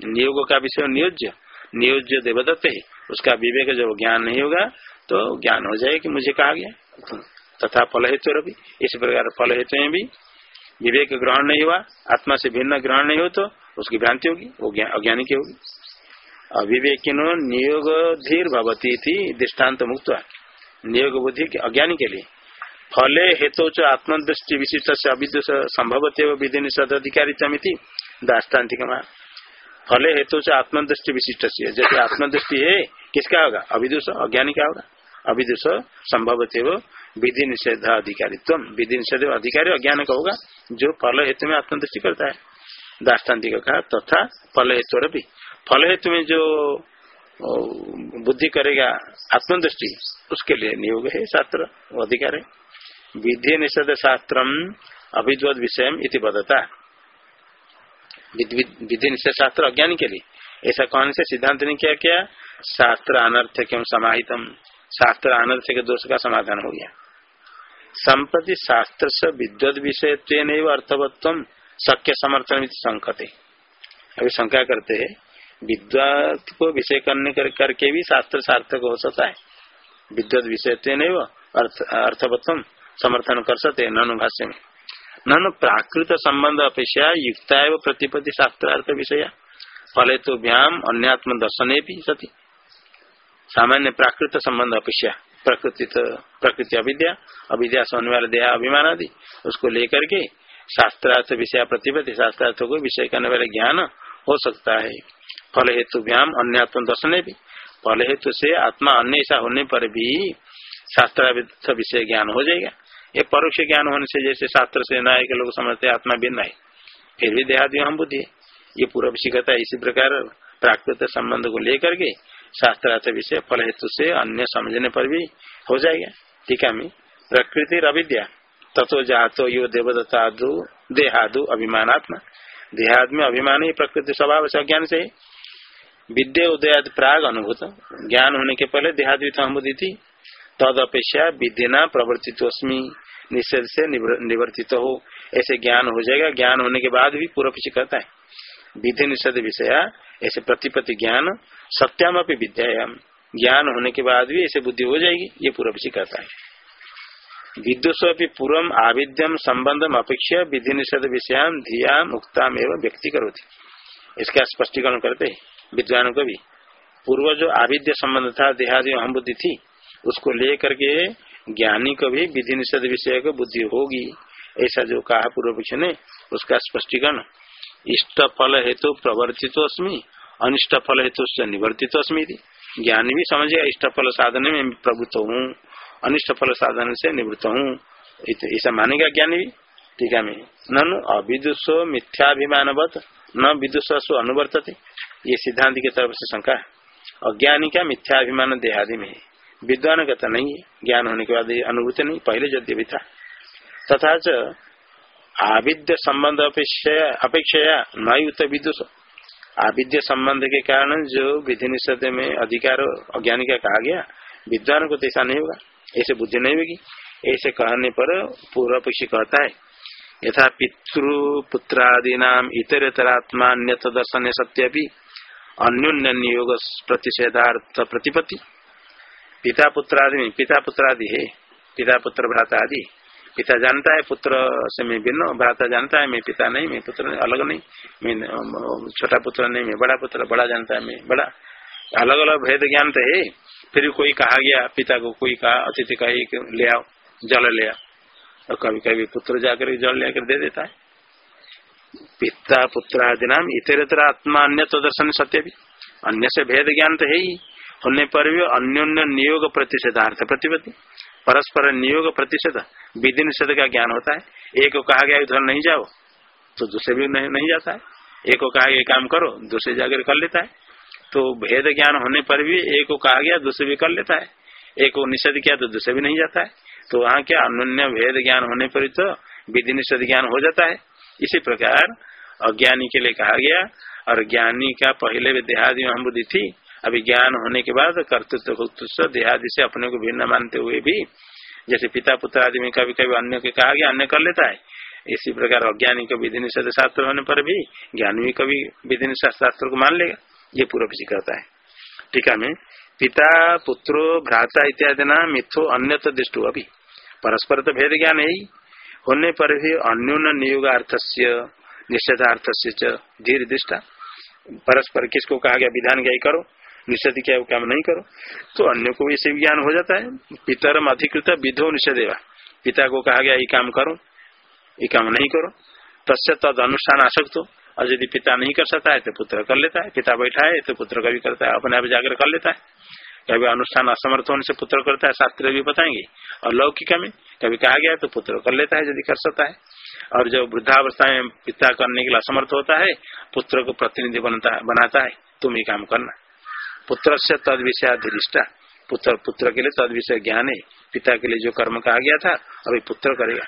नियोग का विषय नियोज्य नियोज्य देवदत्त। है उसका विवेक जब ज्ञान नहीं होगा तो ज्ञान हो जाए कि मुझे कहा गया। तथा फल हेतु भी इस प्रकार फल हेतु भी विवेक ग्रहण नहीं हुआ, आत्मा से भिन्न ग्रहण नहीं हो तो उसकी भ्रांति होगी, वो अज्ञानी की होगी। अविवेकिनो नियोग धीर भवती थी दृष्टांत मुक्त नियोग बुद्धि अज्ञानी के लिए। फले हेतु च आत्मदृष्टि विशिष्ट से अविद्युष संभवते विधि निषद अधिकारी चमिति दाष्टान्तिक फले हेतु से आत्मदृष्टि विशिष्ट से जैसे आत्मदृष्टि है, किसका होगा? अविदुष, अज्ञानी का होगा। अविदुष संभव विधि निषेध अधिकारित्व। विधि निषेध अधिकारी अज्ञान का होगा। जो फल हेतु में आत्मदृष्टि करता है दाष्टान्तिक का तथा फल हेतु भी फल हेतु में जो बुद्धि करेगा आत्मदृष्टि उसके लिए नियोग है शास्त्र अधिकार है विधि निषेध शास्त्र अभिद्वत विषय इति बदता विधि निषेध शास्त्र अज्ञान के लिए ऐसा कौन से सिद्धांत ने क्या किया शास्त्र अनर्थ क्यों समाहितम शास्त्र अनर्थ के दोष का समाधान हो गया संप्रति शास्त्र से विद्वत विषय अर्थवत्व शक्य समर्थन संकते। अभी शंका करते है। विद्वत को विषय करने कर, करके भी शास्त्र सार्थक हो सकता है। विद्वत विषय अर्थ अर्थवत्व समर्थन कर सकते भाष्य में। न प्राकृत संबंध अपेक्षा युक्ता एवं प्रतिपत्ति शास्त्रार्थ विषय। फले तो व्याम अन्यात्म दर्शन भी सती। सामान्य प्राकृत संबंध अपेक्षा। प्रकृति प्रकृति अविद्या अविद्या से होने वाले देहा अभिमान आदि, उसको लेकर के शास्त्रार्थ विषय प्रतिपत्ति, शास्त्रार्थ को विषय करने वाले ज्ञान हो सकता है। फल हेतु व्याम, अन्यात्म दर्शन भी। फल हेतु से आत्मा अन्य ऐसा होने पर भी शास्त्रार्थ विषय ज्ञान हो जाएगा। ये परोक्ष ज्ञान होने से जैसे शास्त्र से नाय के लोग समझते आत्मा भिन्न है। फिर भी देहादि हम बुद्धि ये पूर्व शिखता है, इसी प्रकार प्राकृत संबंध को लेकर के शास्त्रार्थ विषय, फल हेतु से अन्य समझने पर भी हो जाएगा। ठीक है प्रकृति अविद्या तथो जातो यो देवदत्तादु, देहादु अभिमानात्मा। देहाद में अभिमान ही प्रकृति स्वभाव से अज्ञान से। विद्या उदयाद प्राग अनुभूत। ज्ञान होने के पहले देहाद्वित अनुभूति थी। तद अपेक्षा विधिना प्रवर्तित निषेध से निवर्तित हो। ऐसे ज्ञान हो जाएगा। ज्ञान होने के बाद भी पूर्व पीछे कहता है। विधि निषेध विषय, ऐसे प्रतिपति ज्ञान सत्याम अपनी विद्याम ज्ञान होने के बाद भी ऐसे बुद्धि हो जाएगी, ये पूर्व पीछे कहता है। विद्युष अपनी पूर्व आविद्यम संबंधम अपेक्षा विधि निषेध विषयाम धियाम उक्ताम एवं व्यक्ति करोती इसका स्पष्टीकरण करते विद्वानों को भी। पूर्व जो आविद्य संबंध था, देहादि अहम बुद्धि थी, उसको लेकर के ज्ञानी को भी विधि निषेध विषय को बुद्धि होगी। ऐसा जो कहा पूर्व पक्ष ने, उसका स्पष्टीकरण इष्ट फल हेतु प्रवर्तित अस्मी अनिष्ट फल हेतु से निवर्तित अस्मी ज्ञानी भी समझेगा इष्ट फल साधन में प्रभुत्व हूँ अनिष्ट फल साधन से निवृत्त हूँ। ऐसा मानेगा ज्ञानी भी? ठीक है, मैं ननु अविदुषो मिथ्याभिमानवत, न विदुषो अनुवर्तते। ये सिद्धांत की तरफ़ से शंका है। अज्ञानी का मिथ्याभिमान देहादि में विद्वान का तो नहीं ज्ञान होने के बाद अनुभूति नहीं, पहले यद्य भी था। तथा च आविद्य संबंध अपेक्षा नयुत विदुष। आविद्य संबंध के कारण जो विधि निषेध में अधिकार अज्ञानी का कहा गया, विद्वान को ऐसा नहीं होगा। ऐसे बुद्धि नहीं होगी। ऐसे कहने पर पूर्व पक्षी कहता है, यथा पितृ पितृपुत्रादीना इतरेतरात्मा अन्यथ दर्शन सत्य भी अन्योन्य नियोग प्रतिषेधार्थ प्रतिपत्ति। पिता पुत्र आदि पिता पुत्र आदि है। पिता पुत्र भ्राता आदि। पिता जानता है, पुत्र से मैं भिन्न भ्राता जानता है, मैं पिता नहीं, मैं पुत्र नहीं, अलग नहीं, मैं छोटा पुत्र नहीं, मैं बड़ा पुत्र, बड़ा जानता है, मैं बड़ा। अलग अलग भेद ज्ञान तो है, फिर कोई कहा गया, पिता को कोई कहा, अतिथि कही ले आओ, जल ले आओ। और कभी कभी पुत्र जाकर जल लेकर दे देता है। पिता, पुत्र आदि नाम, इतर आत्मा, अन्य तो दर्शन सत्य भी। अन्य से भेद ज्ञान तो है ही। होने पर भी अन्योन्य नियोग प्रतिषेधार्थ, प्रतिपत्ति। परस्पर नियोग प्रतिषेध। विधि निषेध का ज्ञान होता है। एक को कहा गया उधर नहीं जाओ तो दूसरे भी नहीं, नहीं जाता है। एक को कहा गया काम करो दूसरे जाकर कर लेता है। तो भेद ज्ञान होने पर भी एक को कहा गया दूसरे भी कर लेता है। एक को निषेध किया तो दूसरे भी नहीं जाता है। तो वहाँ क्या अन्य भेद ज्ञान होने पर तो विधि निषेध ज्ञान हो जाता है। इसी प्रकार अज्ञानी के लिए कहा गया और ज्ञानी का पहले भी देहादि में बुद्धि थी। अभी ज्ञान होने के बाद कर्तृत्व भक्तृत्व देहादि से अपने को भिन्न मानते हुए भी जैसे पिता पुत्र आदि में कभी कभी अन्य के कहा गया अन्य कर लेता है। इसी प्रकार अज्ञानी को विधि निषेध शास्त्र होने पर भी ज्ञानी कभी विधि निषेध शास्त्र को मान लेगा। ये पूरा पीछे कहता है। टीका में पिता, पुत्रो, भ्राता इत्यादि ना मिथो अन्य दृष्टि अभी। परस्पर तो भेद ज्ञान है होने पर भी अन्योन नियोगार्थ से निषेधार्थ से धीर दृष्टा। परस्पर किसको कहा गया? विधान क्या करो। निषेध क्या काम नहीं करो। तो अन्य को भी ऐसे ज्ञान हो जाता है। पितरम अधिकृत विधो निषेधेवा। पिता को कहा गया, ये काम करो, ये काम नहीं करो। तस्य तद अनुष्ठान आसक्त। हो और यदि पिता नहीं कर सकता है तो पुत्र कर लेता है। पिता बैठा है तो पुत्र कभी करता है, अपने आप जाकर कर लेता है। कभी अनुष्ठान असमर्थ होने से पुत्र करता है, शास्त्र भी बताएँगे। और लौकिका में कभी कहा गया तो पुत्र कर लेता है, यदि कर सकता है। और जब वृद्धावस्था में पिता करने के लिए असमर्थ होता है, पुत्र को प्रतिनिधि बनता, बनाता है, तुम ही काम करना। पुत्र से तद विषय अधिष्ठा पुत्र पुत्र के लिए तद विषय ज्ञान है पिता के लिए जो कर्म कहा गया था, अभी पुत्र करेगा।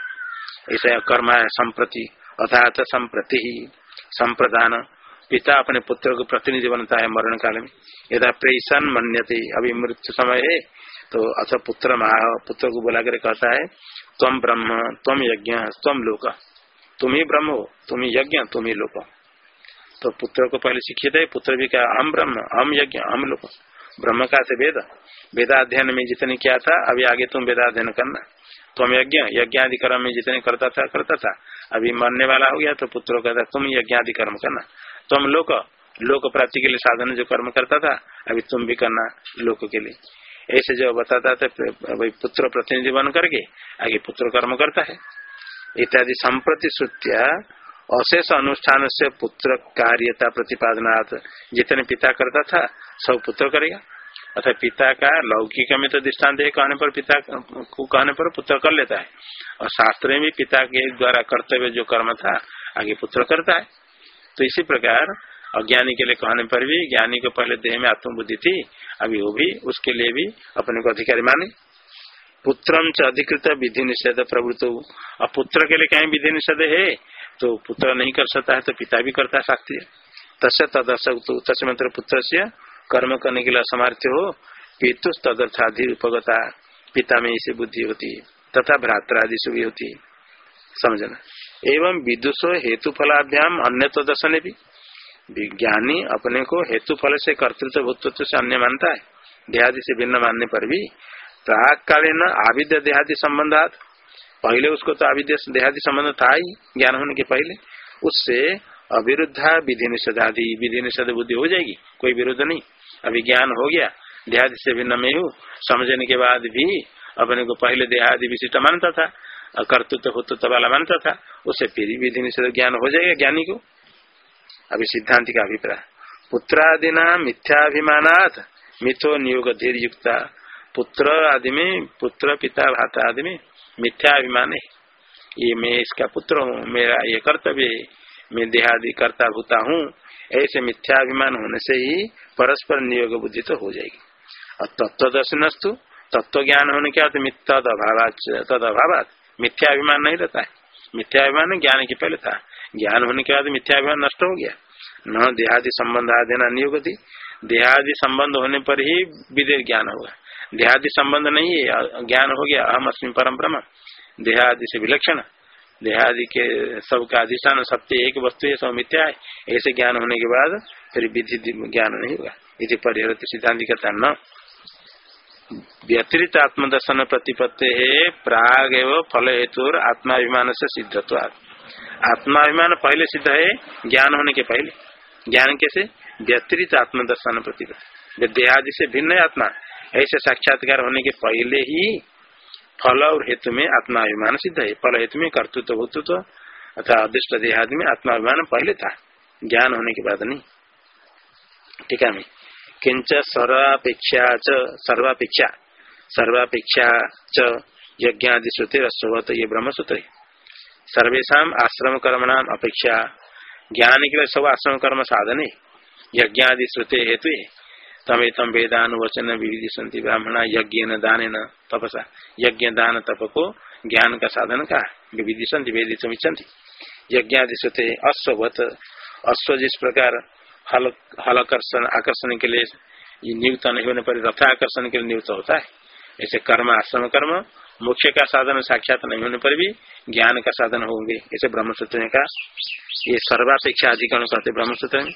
ऐसा कर्म है संप्रति, अर्थात संप्रति ही, संप्रदान। पिता अपने पुत्र को प्रतिनिधि बनता है मरण काल में। यदा प्रेषण मन्यते, अभी मृत्यु समय है तो अथ पुत्र महा, पुत्र को बुला कर कहता है तम ब्रह्म तम यज्ञ तम लोक। तुम ही ब्रह्म हो, तुम ही यज्ञ, तुम ही लोक तो पुत्र को पहले शिक्षित है, पुत्र भी क्या? हम ब्रह्म हम यज्ञ हम लोक। ब्रह्म का से वेद। वेदाध्ययन में जितने किया था, अभी आगे तुम वेदाध्ययन करना। तुम यज्ञ यज्ञ आदि कर्म में जितने करता था करता था। अभी मरने वाला हो गया तो पुत्र कहता, तुम यज्ञ आदि कर्म करना। तुम लोक लोक प्राप्ति के लिए साधन जो कर्म करता था, अभी तुम भी करना लोक के लिए। ऐसे जो बताता था पुत्र प्रतिनिधि बन करके, आगे पुत्र कर्म करता है। इत्यादि संप्रति श्रुतिया अशेष अनुष्ठान से पुत्र कार्यता प्रतिपादनार्थ जितने पिता करता था, सब पुत्र करेगा। अर्थात पिता का लौकिक में तो दृष्टांत कहने पर पिता को कहने पर पुत्र कर लेता है। और शास्त्र में भी पिता के द्वारा कर्तव्य जो कर्म था, आगे पुत्र करता है। तो इसी प्रकार अज्ञानी के लिए कहने पर भी, ज्ञानी को पहले देह में आत्मबुद्धि थी, अभी वो भी उसके लिए भी अपने को अधिकारी माने। पुत्रम च अधिकृत विधि निषेध प्रवृत्त। अब पुत्र के लिए कहीं विधि निषेध है? तो पुत्र नहीं कर सकता है तो पिता भी करता है शास्त्रीय। तस्य तदर्शक तस्मंत्र पुत्र से कर्म करने के लिए असमर्थ्य हो पितुष तदर्थाधि उपगता पिता में इसे बुद्धि होती है, तथा भ्रात्रादि से भी होती है। समझना। एवं विदुषो हेतु फलाभ्याम अन्य तो दर्शन भी। विज्ञानी अपने को हेतु फल से कर्तृत्व भूतृत्व से अन्य मानता है। देहादि से भिन्न मानने पर भी प्राग कालीन आविद्य देहादि संबंधात पहले उसको तो आविद्य देहादि संबंध था ही, ज्ञान होने के पहले। उससे अविरुद्धा विधि निषेधादि विधि निषेध बुद्धि हो जाएगी, कोई विरुद्ध नहीं। अभी ज्ञान हो गया, देहादि से भिन्न में हूँ। समझने के बाद भी अपने को पहले देहादि विशिष्ट मानता था, कर्तृत्व होतृत्व वाला मानता था उससे फिर विधि निषेध ज्ञान हो जाएगा ज्ञानी को। अभी सिद्धांत का अभिप्राय। पुत्रादि नाम मिथ्याभिमानात, मिथो नियोग धीर युक्ता पुत्र आदि में, पुत्र पिता भाता आदि में मिथ्याभिमान है ये मैं इसका पुत्र हूँ, मेरा ये कर्तव्य है। मैं देहादि कर्ता भूता हूँ। ऐसे मिथ्याभिमान होने से ही परस्पर नियोग बुद्धि तो हो जाएगी। और तत्व दर्शनस्तु तत्व ज्ञान होने के बाद तद अभाव तद अभाव मिथ्याभिमान नहीं रहता है। मिथ्याभिमान ज्ञान के पहले था। ज्ञान होने के बाद मिथ्याभिमान नष्ट हो गया। न देहादि संबंध आदि न नियोग थी देहादि संबंध होने पर ही विधेय ज्ञान होगा। देहादि संबंध नहीं है ज्ञान हो गया, अहम अस्मी परम ब्रह्म। देहादि से विलक्षण। देहादि के सबका अधिष्ठान सत्य एक वस्तु है, सब मिथ्या है। ऐसे ज्ञान होने के बाद फिर विधि ज्ञान नहीं होगा। यदि परिहृत सिद्धांत कहता न। व्यतिरिक्त आत्मदर्शन प्रतिपत्ति है प्राग एवं फल हेतु आत्माभिमान से सिद्धत्व आत्माभिमान पहले सिद्ध है, ज्ञान होने के पहले। ज्ञान कैसे? व्यतिरिक्त आत्मदर्शन प्रतिपत्ति। देहादि से भिन्न आत्मा। ऐसे साक्षात्कार होने के पहले ही फल और हेतु में आत्माभिमान सिद्ध है। फल हेतु में कर्तृत्व, भूतृत्व अथवा अदृष्ट देहादि में आत्माभिमान पहले था। ज्ञान होने के बाद नहीं। ठीक है किंच सर्वापेक्षा च, सर्वापेक्षा सर्वापेक्षा च यज्ञादि श्रुति रस्वत, ये ब्रह्म सूत्र है। सर्वेशा आश्रम कर्म नाम अपेक्षा ज्ञान के लिए सब आश्रम कर्म साधन है यज्ञादि श्रुति हेतु है। तमेतम वेदानुवचन विविधि संति ब्राह्मण यज्ञ दान तपसा। यज्ञ दान तप को ज्ञान का साधन का विविधि संति वेदी यज्ञ अश्वत अश्व जिस प्रकार हल हलकर्षण आकर्षण के लिए नियुक्त नहीं होने पर रथ आकर्षण के लिए नियुक्त होता है। ऐसे कर्म, आश्रम कर्म मुख्य का साधन, साक्षात नहीं होने पर भी ज्ञान का साधन होंगे। ऐसे ब्रह्मसूत्र का ये सर्वापेक्षा अधिकरण करते ब्रह्मसूत्र में।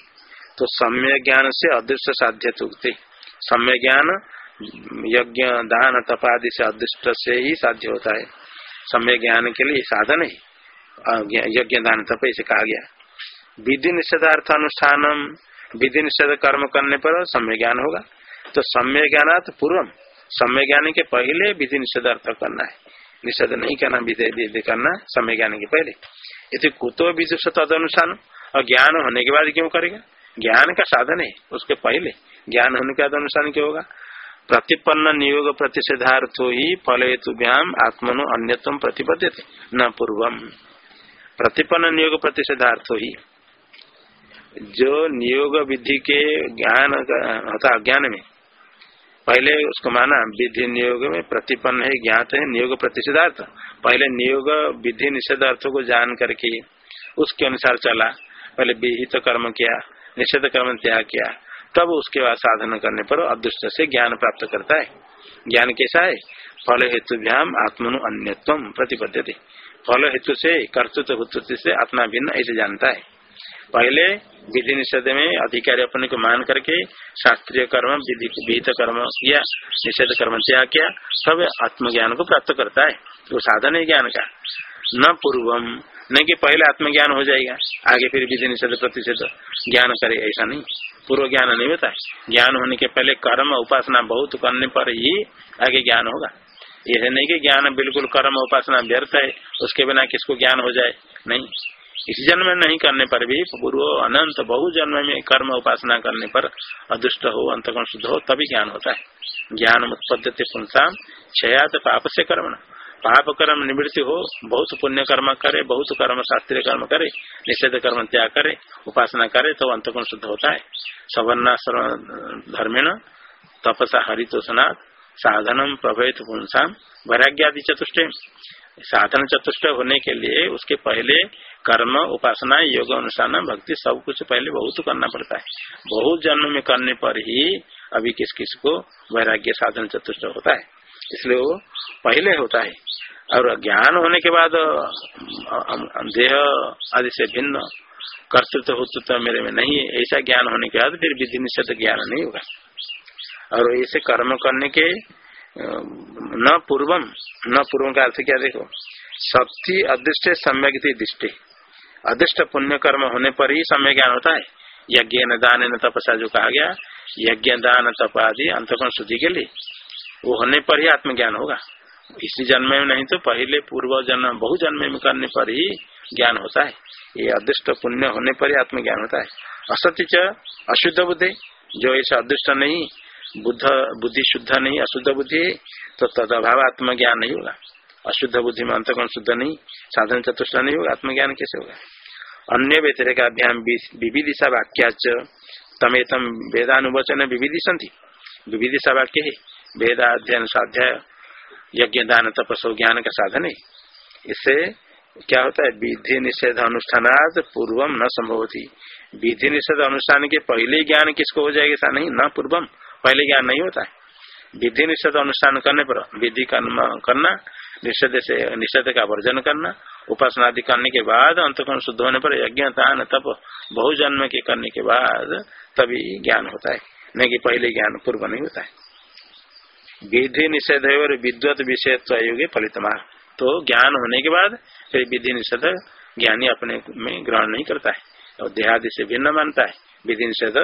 तो सम्य ज्ञान से अदृश्य साध्य उगते सम्य ज्ञान, यज्ञ, दान तपादि से अदृष्ट से ही साध्य होता है। सम्य ज्ञान के लिए साधन है। यज्ञ, दान, तप, इसे कहा गया। विधि निषेधार्थ अनुष्ठान विधि निषेध कर्म करने पर सम्य ज्ञान होगा। तो सम्य ज्ञानात पूर्व सम्य ज्ञान के पहले विधि निषेधार्थ करना है। निषेध नहीं करना, विधि करना, समय ज्ञान के पहले। यदि कुतो विदुष तद अनुष्ठान और ज्ञान होने के बाद क्यों करेगा? ज्ञान का साधन है, उसके पहले। ज्ञान होने का अनुसार क्या होगा? प्रतिपन्न नियोग प्रतिषेधार्थो ही फल आत्मनो अन्यतम प्रतिपद्य न पूर्वम। प्रतिपन्न नियोग प्रतिषेधार्थो ही। जो नियोग विधि के ज्ञान होता अज्ञान में, पहले उसको माना, विधि नियोग में प्रतिपन्न है, ज्ञात है, नियोग प्रतिषेधार्थ। पहले नियोग विधि निषेधार्थों को जान करके उसके अनुसार चला, पहले विहित कर्म किया निषेध कर्म त्याग किया। तब उसके बाद साधन करने पर अदृष्ट से ज्ञान प्राप्त करता है। ज्ञान कैसा है? फल हेतु व्याम आत्मनु अन्यत्व प्रतिपद्य फल हेतु से, कर्तृत्व भूतृत्व से आत्मा भिन्न, ऐसे जानता है। पहले विधि निषेध में अधिकारी अपने को मान करके शास्त्रीय कर्म, विधि विहित कर्म किया निषेध कर्म त्याग किया, तब आत्मज्ञान को प्राप्त करता है। वो साधन है ज्ञान का। न पूर्वम नहीं कि पहले आत्मज्ञान हो जाएगा। आगे फिर विधि निषेध, प्रतिषेध, ज्ञान करे, ऐसा नहीं। पूर्व ज्ञान नहीं होता ज्ञान होने के पहले कर्म, उपासना बहुत करने पर ही आगे ज्ञान होगा। यह नहीं कि ज्ञान बिल्कुल कर्म, उपासना व्यर्थ है, उसके बिना किसको ज्ञान हो जाए? नहीं। इस जन्म में नहीं करने पर भी पूर्व अनंत बहु जन्म में कर्म, उपासना करने पर अदुष्ट हो, अंतगुण शुद्ध हो, तभी ज्ञान होता है। ज्ञान उत्पद्य पुंसा, क्षयात पाप से कर्म पाप कर्म निवृत्ति हो, बहुत पुण्य कर्म करे, बहुत कर्म शास्त्रीय कर्म करे, निषेध कर्म त्याग करे, उपासना करे तो अंतगुण शुद्ध होता है। सवर्णाश्रम धर्मेण, तपसा हरितोषनाथ साधनम प्रभेद पुंसा वैराग्यादि चतुष्ट। साधन चतुष्ट होने के लिए उसके पहले कर्म, उपासना, योग अनुष्ठान, भक्ति सब कुछ पहले बहुत करना पड़ता है। बहुत जन्म में करने पर ही अभी किस किस को वैराग्य साधन चतुष्ट होता है। इसलिए वो पहले होता है। और ज्ञान होने के बाद देह आदि से भिन्न कर्तृत्व होतृत्व मेरे में नहीं है। ऐसा ज्ञान होने के बाद फिर विधि निषेध ज्ञान नहीं होगा। और ऐसे कर्म करने के न पूर्वम न पूर्वम का अर्थ क्या देखो? शक्ति अदृष्ट, सम्यक दृष्टि। अदृष्ट पुण्य कर्म होने पर ही सम्य ज्ञान होता है। यज्ञ न दान न तपसा जो कहा गया, यज्ञ दान तपादि अंतकरण शुद्धि के लिए। वो होने पर ही आत्मज्ञान होगा। इसी जन्म में नहीं तो पहले पूर्व जन्म बहु जन्म में करने पर ही ज्ञान होता है। ये अदृष्ट पुण्य होने पर ही आत्मज्ञान होता है। असत्य च अशुद्ध बुद्धि। जो ऐसा अदृष्ट नहीं, बुद्ध, बुद्धि शुद्ध नहीं, अशुद्ध बुद्धि है तो तद अभाव आत्मज्ञान नहीं होगा। अशुद्ध बुद्धि में अंतगुण शुद्ध नहीं, साधन चतुष्ट नहीं होगा, आत्मज्ञान कैसे होगा? अन्य व्यतिरिक अभ्याम विविदिशा वाक्याच तमेतम वेदानुवचन विविधि संति विविदिशा वाक्य है। वेदाध्ययन स्वाध्याय यज्ञ दान तपस्व ज्ञान का साधन है। इससे क्या होता है? विधि निषेध अनुष्ठान पूर्वम न संभव थी विधि निषेध अनुष्ठान के पहले ज्ञान किसको हो जाएगा ऐसा नहीं? न पूर्वम। पहले ज्ञान नहीं होता है। विधि निषेध अनुष्ठान करने पर विधि कर्म करना, निषेध से निषेध का वर्जन करना उपासना आदि करने के बाद अंतकरण शुद्ध होने पर यज्ञ, दान, तप, बहुजन्म के करने के बाद तभी ज्ञान होता है। नहीं कि पहले ज्ञान पूर्व नहीं होता है। विधि निषेध और विद्वत विषय फलितमा। तो ज्ञान होने के बाद फिर विधि निषेध ज्ञानी अपने में ग्रहण नहीं करता है। और देहादि से भिन्न मानता है। विधि निषेध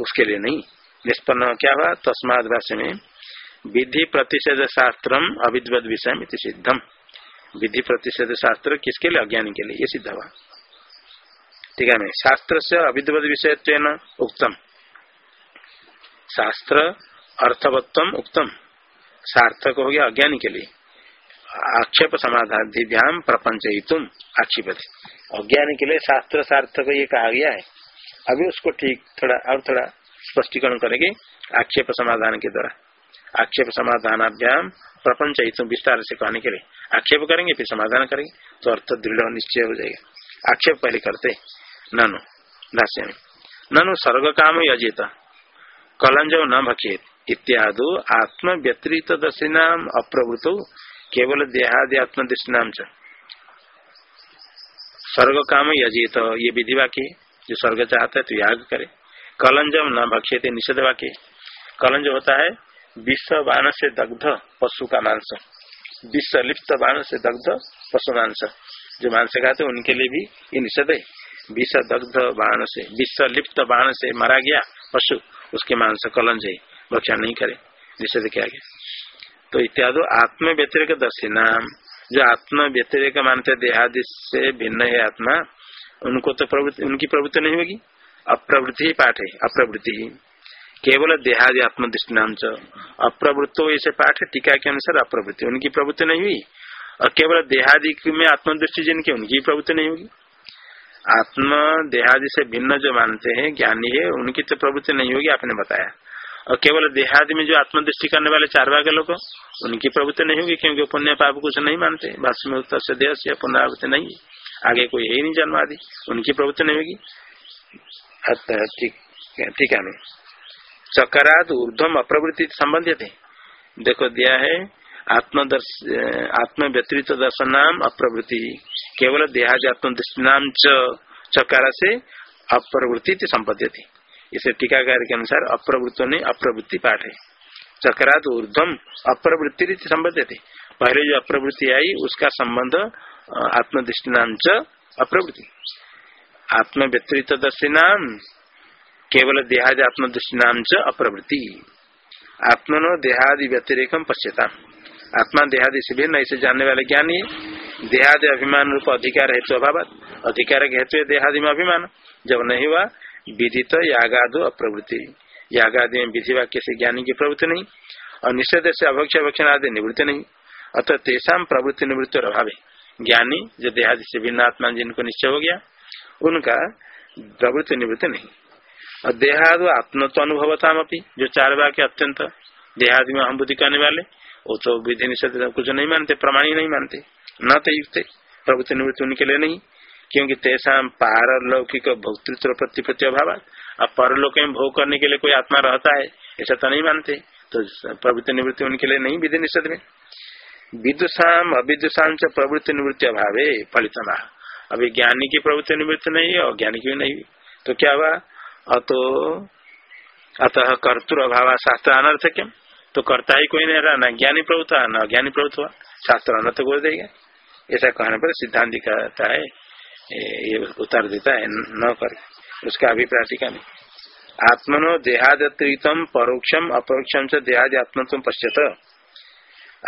उसके लिए नहीं। निष्पन्न क्या हुआ? तस्माद भाष्य में, विधि प्रतिषेध शास्त्र अविद्वत विषय सिद्धम। विधि प्रतिषेध शास्त्र किसके लिए? अज्ञानी के लिए। ये सिद्ध हुआ। ठीक है शास्त्र से अविद्वत विषय उक्तम। शास्त्र अर्थवत्व उक्तम। सार्थक हो गया अज्ञानी के लिए। आक्षेप समाधान प्रपंच ही तुम आक्षेप अज्ञान के लिए शास्त्र सार्थक ये कहा गया है। अभी उसको ठीक, थोड़ा और थोड़ा स्पष्टीकरण करेंगे आक्षेप समाधान के द्वारा। आक्षेप समाधानाभ्याम प्रपंच ही तुम विस्तार से कहने के लिए। आक्षेप करेंगे, फिर समाधान करेंगे तो अर्थ दृढ़ निश्चय हो जाएगा। आक्षेप पहले करते ननु भाष्य में ननु सर्ग काम यजित। कलंज न भक्षेत इत्यादि आत्म व्यतिरित दर्शिनाम अप्रवृत केवल देहादि आत्मदृष्टि नाम स्वर्ग काम यजित, ये विधि वाक्य जो स्वर्ग चाहता है तो याग करे। कलंजम न भक्ष्य निषेध वाक्य कलंज होता है विश्व बाण से दग्ध पशु का मांस। विश्व लिप्त बाण से दग्ध पशु मांस। जो मांस खाते उनके लिए भी ये निषेध है। विश्व दग्ध बाण से विश्व लिप्त बाण से मरा गया पशु, उसके मांस कलंज है। भक्षा नहीं करे, निषेध किया गया। तो इत्यादि आत्म व्यतिरिक दर्शी नाम जो आत्म व्यतिरिक मानते देहादि से भिन्न है आत्मा, उनको तो प्रवृत्ति, उनकी प्रवृत्ति नहीं होगी। अप्रवृत्ति ही पाठ है, अप्रवृत्ति ही। केवल देहादि आत्मदृष्टि नाम च अप्रवृत्तो ऐसे पाठ है, टीका के अनुसार अप्रवृत्ति, उनकी प्रवृत्ति नहीं हुई। और केवल देहादि में आत्मदृष्टि जिनकी, उनकी प्रवृत्ति नहीं होगी। आत्म देहादि से भिन्न जो मानते हैं, ज्ञानी है, उनकी तो प्रवृत्ति नहीं होगी, आपने बताया। और केवल देहादि में जो आत्मदृष्टि करने वाले चार भाग लोग उनकी प्रवृत्ति नहीं होगी, क्योंकि पुण्य पाप कुछ नहीं मानते, भाष्य में उत्तर से देह से पुनरावृत्ति नहीं है। आगे कोई है ही नहीं जन्म आदि उनकी प्रवृत्ति नहीं होगी। ठीक है चकराद ऊर्धम अप्रवृत्ति संबंधित है। देखो, दिया है आत्मदर्श आत्म व्यतीत दर्शन नाम अप्रवृत्ति। केवल देहादि आत्मदृष्टि नाम चकारा से अप्रवृत्ति संबंधित है। इसे टीकाकार के अनुसार अप्रवृत्त ने अप्रवृत्ति पाठ है। चक्रात ऊर्धम अप्रवृत्ति रीति संबंध थे। पहले जो अप्रवृत्ति आई, उसका संबंध आत्मदृष्टि नाम च अप्रवृत्ति। आत्म व्यतीत दृष्टि नाम केवल देहादि आत्मदृष्टि नाम च अप्रवृत्ति। आत्मनो देहादि व्यतिरेकम पश्यता आत्मा देहादि से भिन्न ऐसे जानने वाले ज्ञानी देहादि अभिमान रूप अधिकार हेतु अभाव अधिकार हेतु देहादि में अभिमान। जब नहीं हुआ विदित यागादो अप्रवृत्ति। यागादि में विधि वाक्य से ज्ञानी की प्रवृत्ति नहीं, और निषेध से अभक्ष भक्षण आदि निवृत्ति नहीं। अतः तेषा प्रवृत्ति निवृत्ति और अभाव ज्ञानी जो देहादि से भिन्न आत्मा जिनको निश्चय हो गया, उनका प्रवृत्ति निवृत्ति नहीं। और देहादो आत्मत्व अनुभवता जो चार वाक्य अत्यंत, देहादि में हम बुद्धि करने वाले, वो तो विधि निषेध कुछ नहीं मानते, प्रमाण नहीं मानते, न तो युक्त, प्रवृत्ति निवृत्ति उनके लिए नहीं। क्योंकि तेसा पारलौकिक भोक्तृत्व प्रतिपत्ति अभाव अब परलोक में भोग करने के लिए कोई आत्मा रहता है, ऐसा तो नहीं मानते। तो प्रवृत्ति निवृत्ति उनके लिए नहीं विधि निषेध में। विदुषाम अविदुषाम से प्रवृत्ति निवृत्ति अभाव है फलित अभी ज्ञानी की प्रवृत्ति निवृत्ति नहीं है और ज्ञानी की नहीं। तो क्या हुआ? अतो, अतः कर्तुर अभाव, शास्त्र अनर्थ क्यों? तो करता ही कोई नहीं रहा, न ज्ञानी प्रभुत्व न अज्ञानी प्रभुत्व। शास्त्र अनर्थ बोल देगा। ऐसा कहने पर सिद्धांत कहता है ये उतार देता है, न कर उसका अभिप्राय टीका में आत्मनो देहादतिरिक्तम परोक्षम अपरोक्षम से देहादि आत्मत्व पश्यत।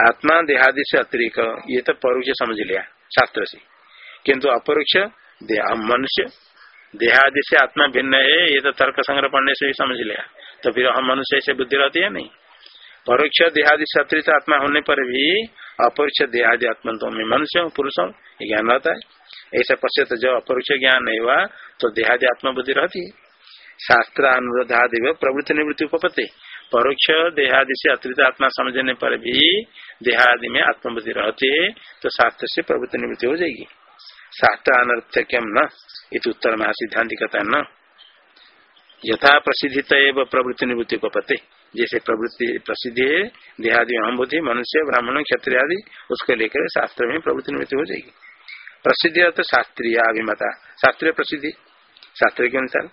आत्मा देहादि से अतिरिक्त, ये तो परोक्ष समझ लिया, शास्त्र से। किंतु अपरोक्ष मनुष्य देहादि से आत्मा भिन्न है, ये तो तर्क संग्रह पढ़ने से ही समझ लिया। तो फिर हम मनुष्य से बुद्धि रहती है नहीं। परोक्ष देहादि से अतिरिक्त आत्मा होने पर भी अपरोक्ष देहादि आत्मत्व में मनुष्य पुरुष ज्ञान रहता है। ऐसा पश्चित जब अपरोक्ष ज्ञान नहीं हुआ तो देहादि आत्मा बुद्धि रहती है। शास्त्र अनुरोधादि प्रवृत्ति निवृत्ति उपपत्ति। परोक्ष देहादि से अतिरिक्त आत्मा समझने पर भी देहादि में आत्मबुद्धि रहती है तो शास्त्र से प्रवृत्ति निवृत्ति हो जाएगी। शास्त्र अनर्थक्यम न, इत उत्तर में सिद्धांत कहता न। यथा प्रसिद्धित प्रवृत्ति निवृत्ति उपपत्ति। जैसे प्रवृत्ति प्रसिद्धि है, देहादि अहम बुद्धि मनुष्य, ब्राह्मण क्षत्रिय आदि उसको लेकर शास्त्र में प्रवृत्ति निवृत्ति हो जाएगी। प्रसिद्धि अर्थ शास्त्रीय अभिमता। शास्त्रीय प्रसिद्धि। शास्त्र के अनुसार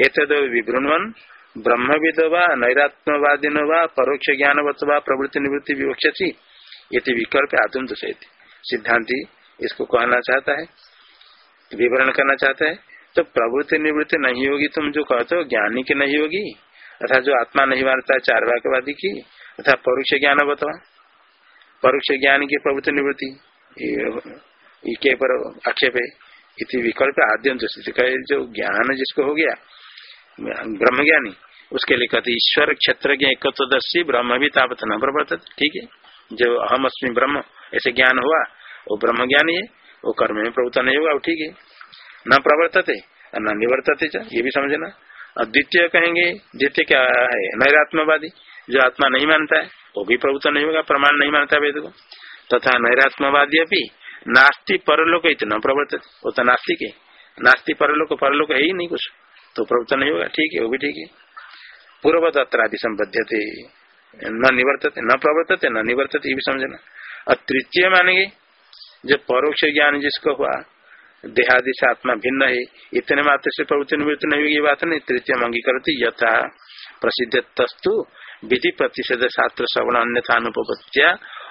एतद विवृणवन ब्रह्मविद व नैरात्मवादीन व, परोक्ष ज्ञान वा, प्रवृत्ति निवृत्ति विवक्षी ये विकल्प आत्म दूषित सिद्धांति इसको कहना चाहता है, विवरण करना चाहता है। तो प्रवृत्ति निवृत्ति नहीं होगी, तुम जो कहते हो, ज्ञानी की नहीं होगी अथा जो आत्मा नहीं मानता, चार वाक्यवादी की अथा परोक्ष ज्ञान बतवा परोक्ष ज्ञान की प्रवृत्ति निवृत्ति के पर आक्षेप है। इति विकल्प आद्यंत जो ज्ञान जिसको हो गया ब्रह्म ज्ञानी उसके लिए कहते ईश्वर क्षेत्र के एकत्वदर्शी ब्रह्म भी तापत न प्रवर्तित। ठीक है? जो अहम अस्मी ब्रह्म, ऐसे ज्ञान हुआ, वो ब्रह्म ज्ञानी है, वो कर्म में प्रवृत्त नहीं होगा ठीक है। न प्रवर्तते न निवर्तते ये भी समझना। और द्वितीय कहेंगे, द्वितीय क्या है? नैरात्मवादी, जो आत्मा नहीं मानता है, वो भी प्रभुत्व नहीं होगा, प्रमाण नहीं मानता वेद को। तथा नैरात्मवादी अभी नास्ती परलोक इतना प्रवर्तित। वो तो नास्तिक है। नास्ती परलोक परलोक है ही नहीं कुछ। तो प्रवृत्त नहीं होगा। ठीक है, वो भी ठीक है। पूर्वदत्रादि संबद्ध थे न निवर्तते, न प्रवर्तते, न निवर्तते, ये भी समझना। और तृतीय मानेंगे जो परोक्ष ज्ञान जिसको हुआ देहादि से आत्मा भिन्न है, इतने मात्र से प्रवृत्ति निवृत्ति नहीं होगी बात नहीं। तृतीय अंगीकरती, यथा प्रसिद्ध तस्तु विधि प्रतिषेध शास्त्र श्रवण अन्यथा अनुपत्या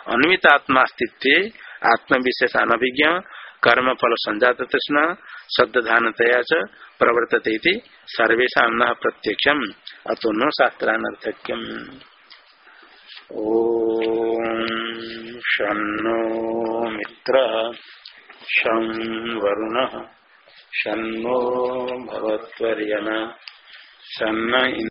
अन्वित आत्मा अस्तित्व आत्म विशेष अनभिज्ञ कर्म फल संजात तृष्ण शब्दधानतया च प्रवर्तते सर्वेशा न प्रत्यक्षम। अतो न शास्त्रानर्थक्यम। ओ शो मित्र। शं वरुणः। शन्नो भवत्वर्यना। सन्न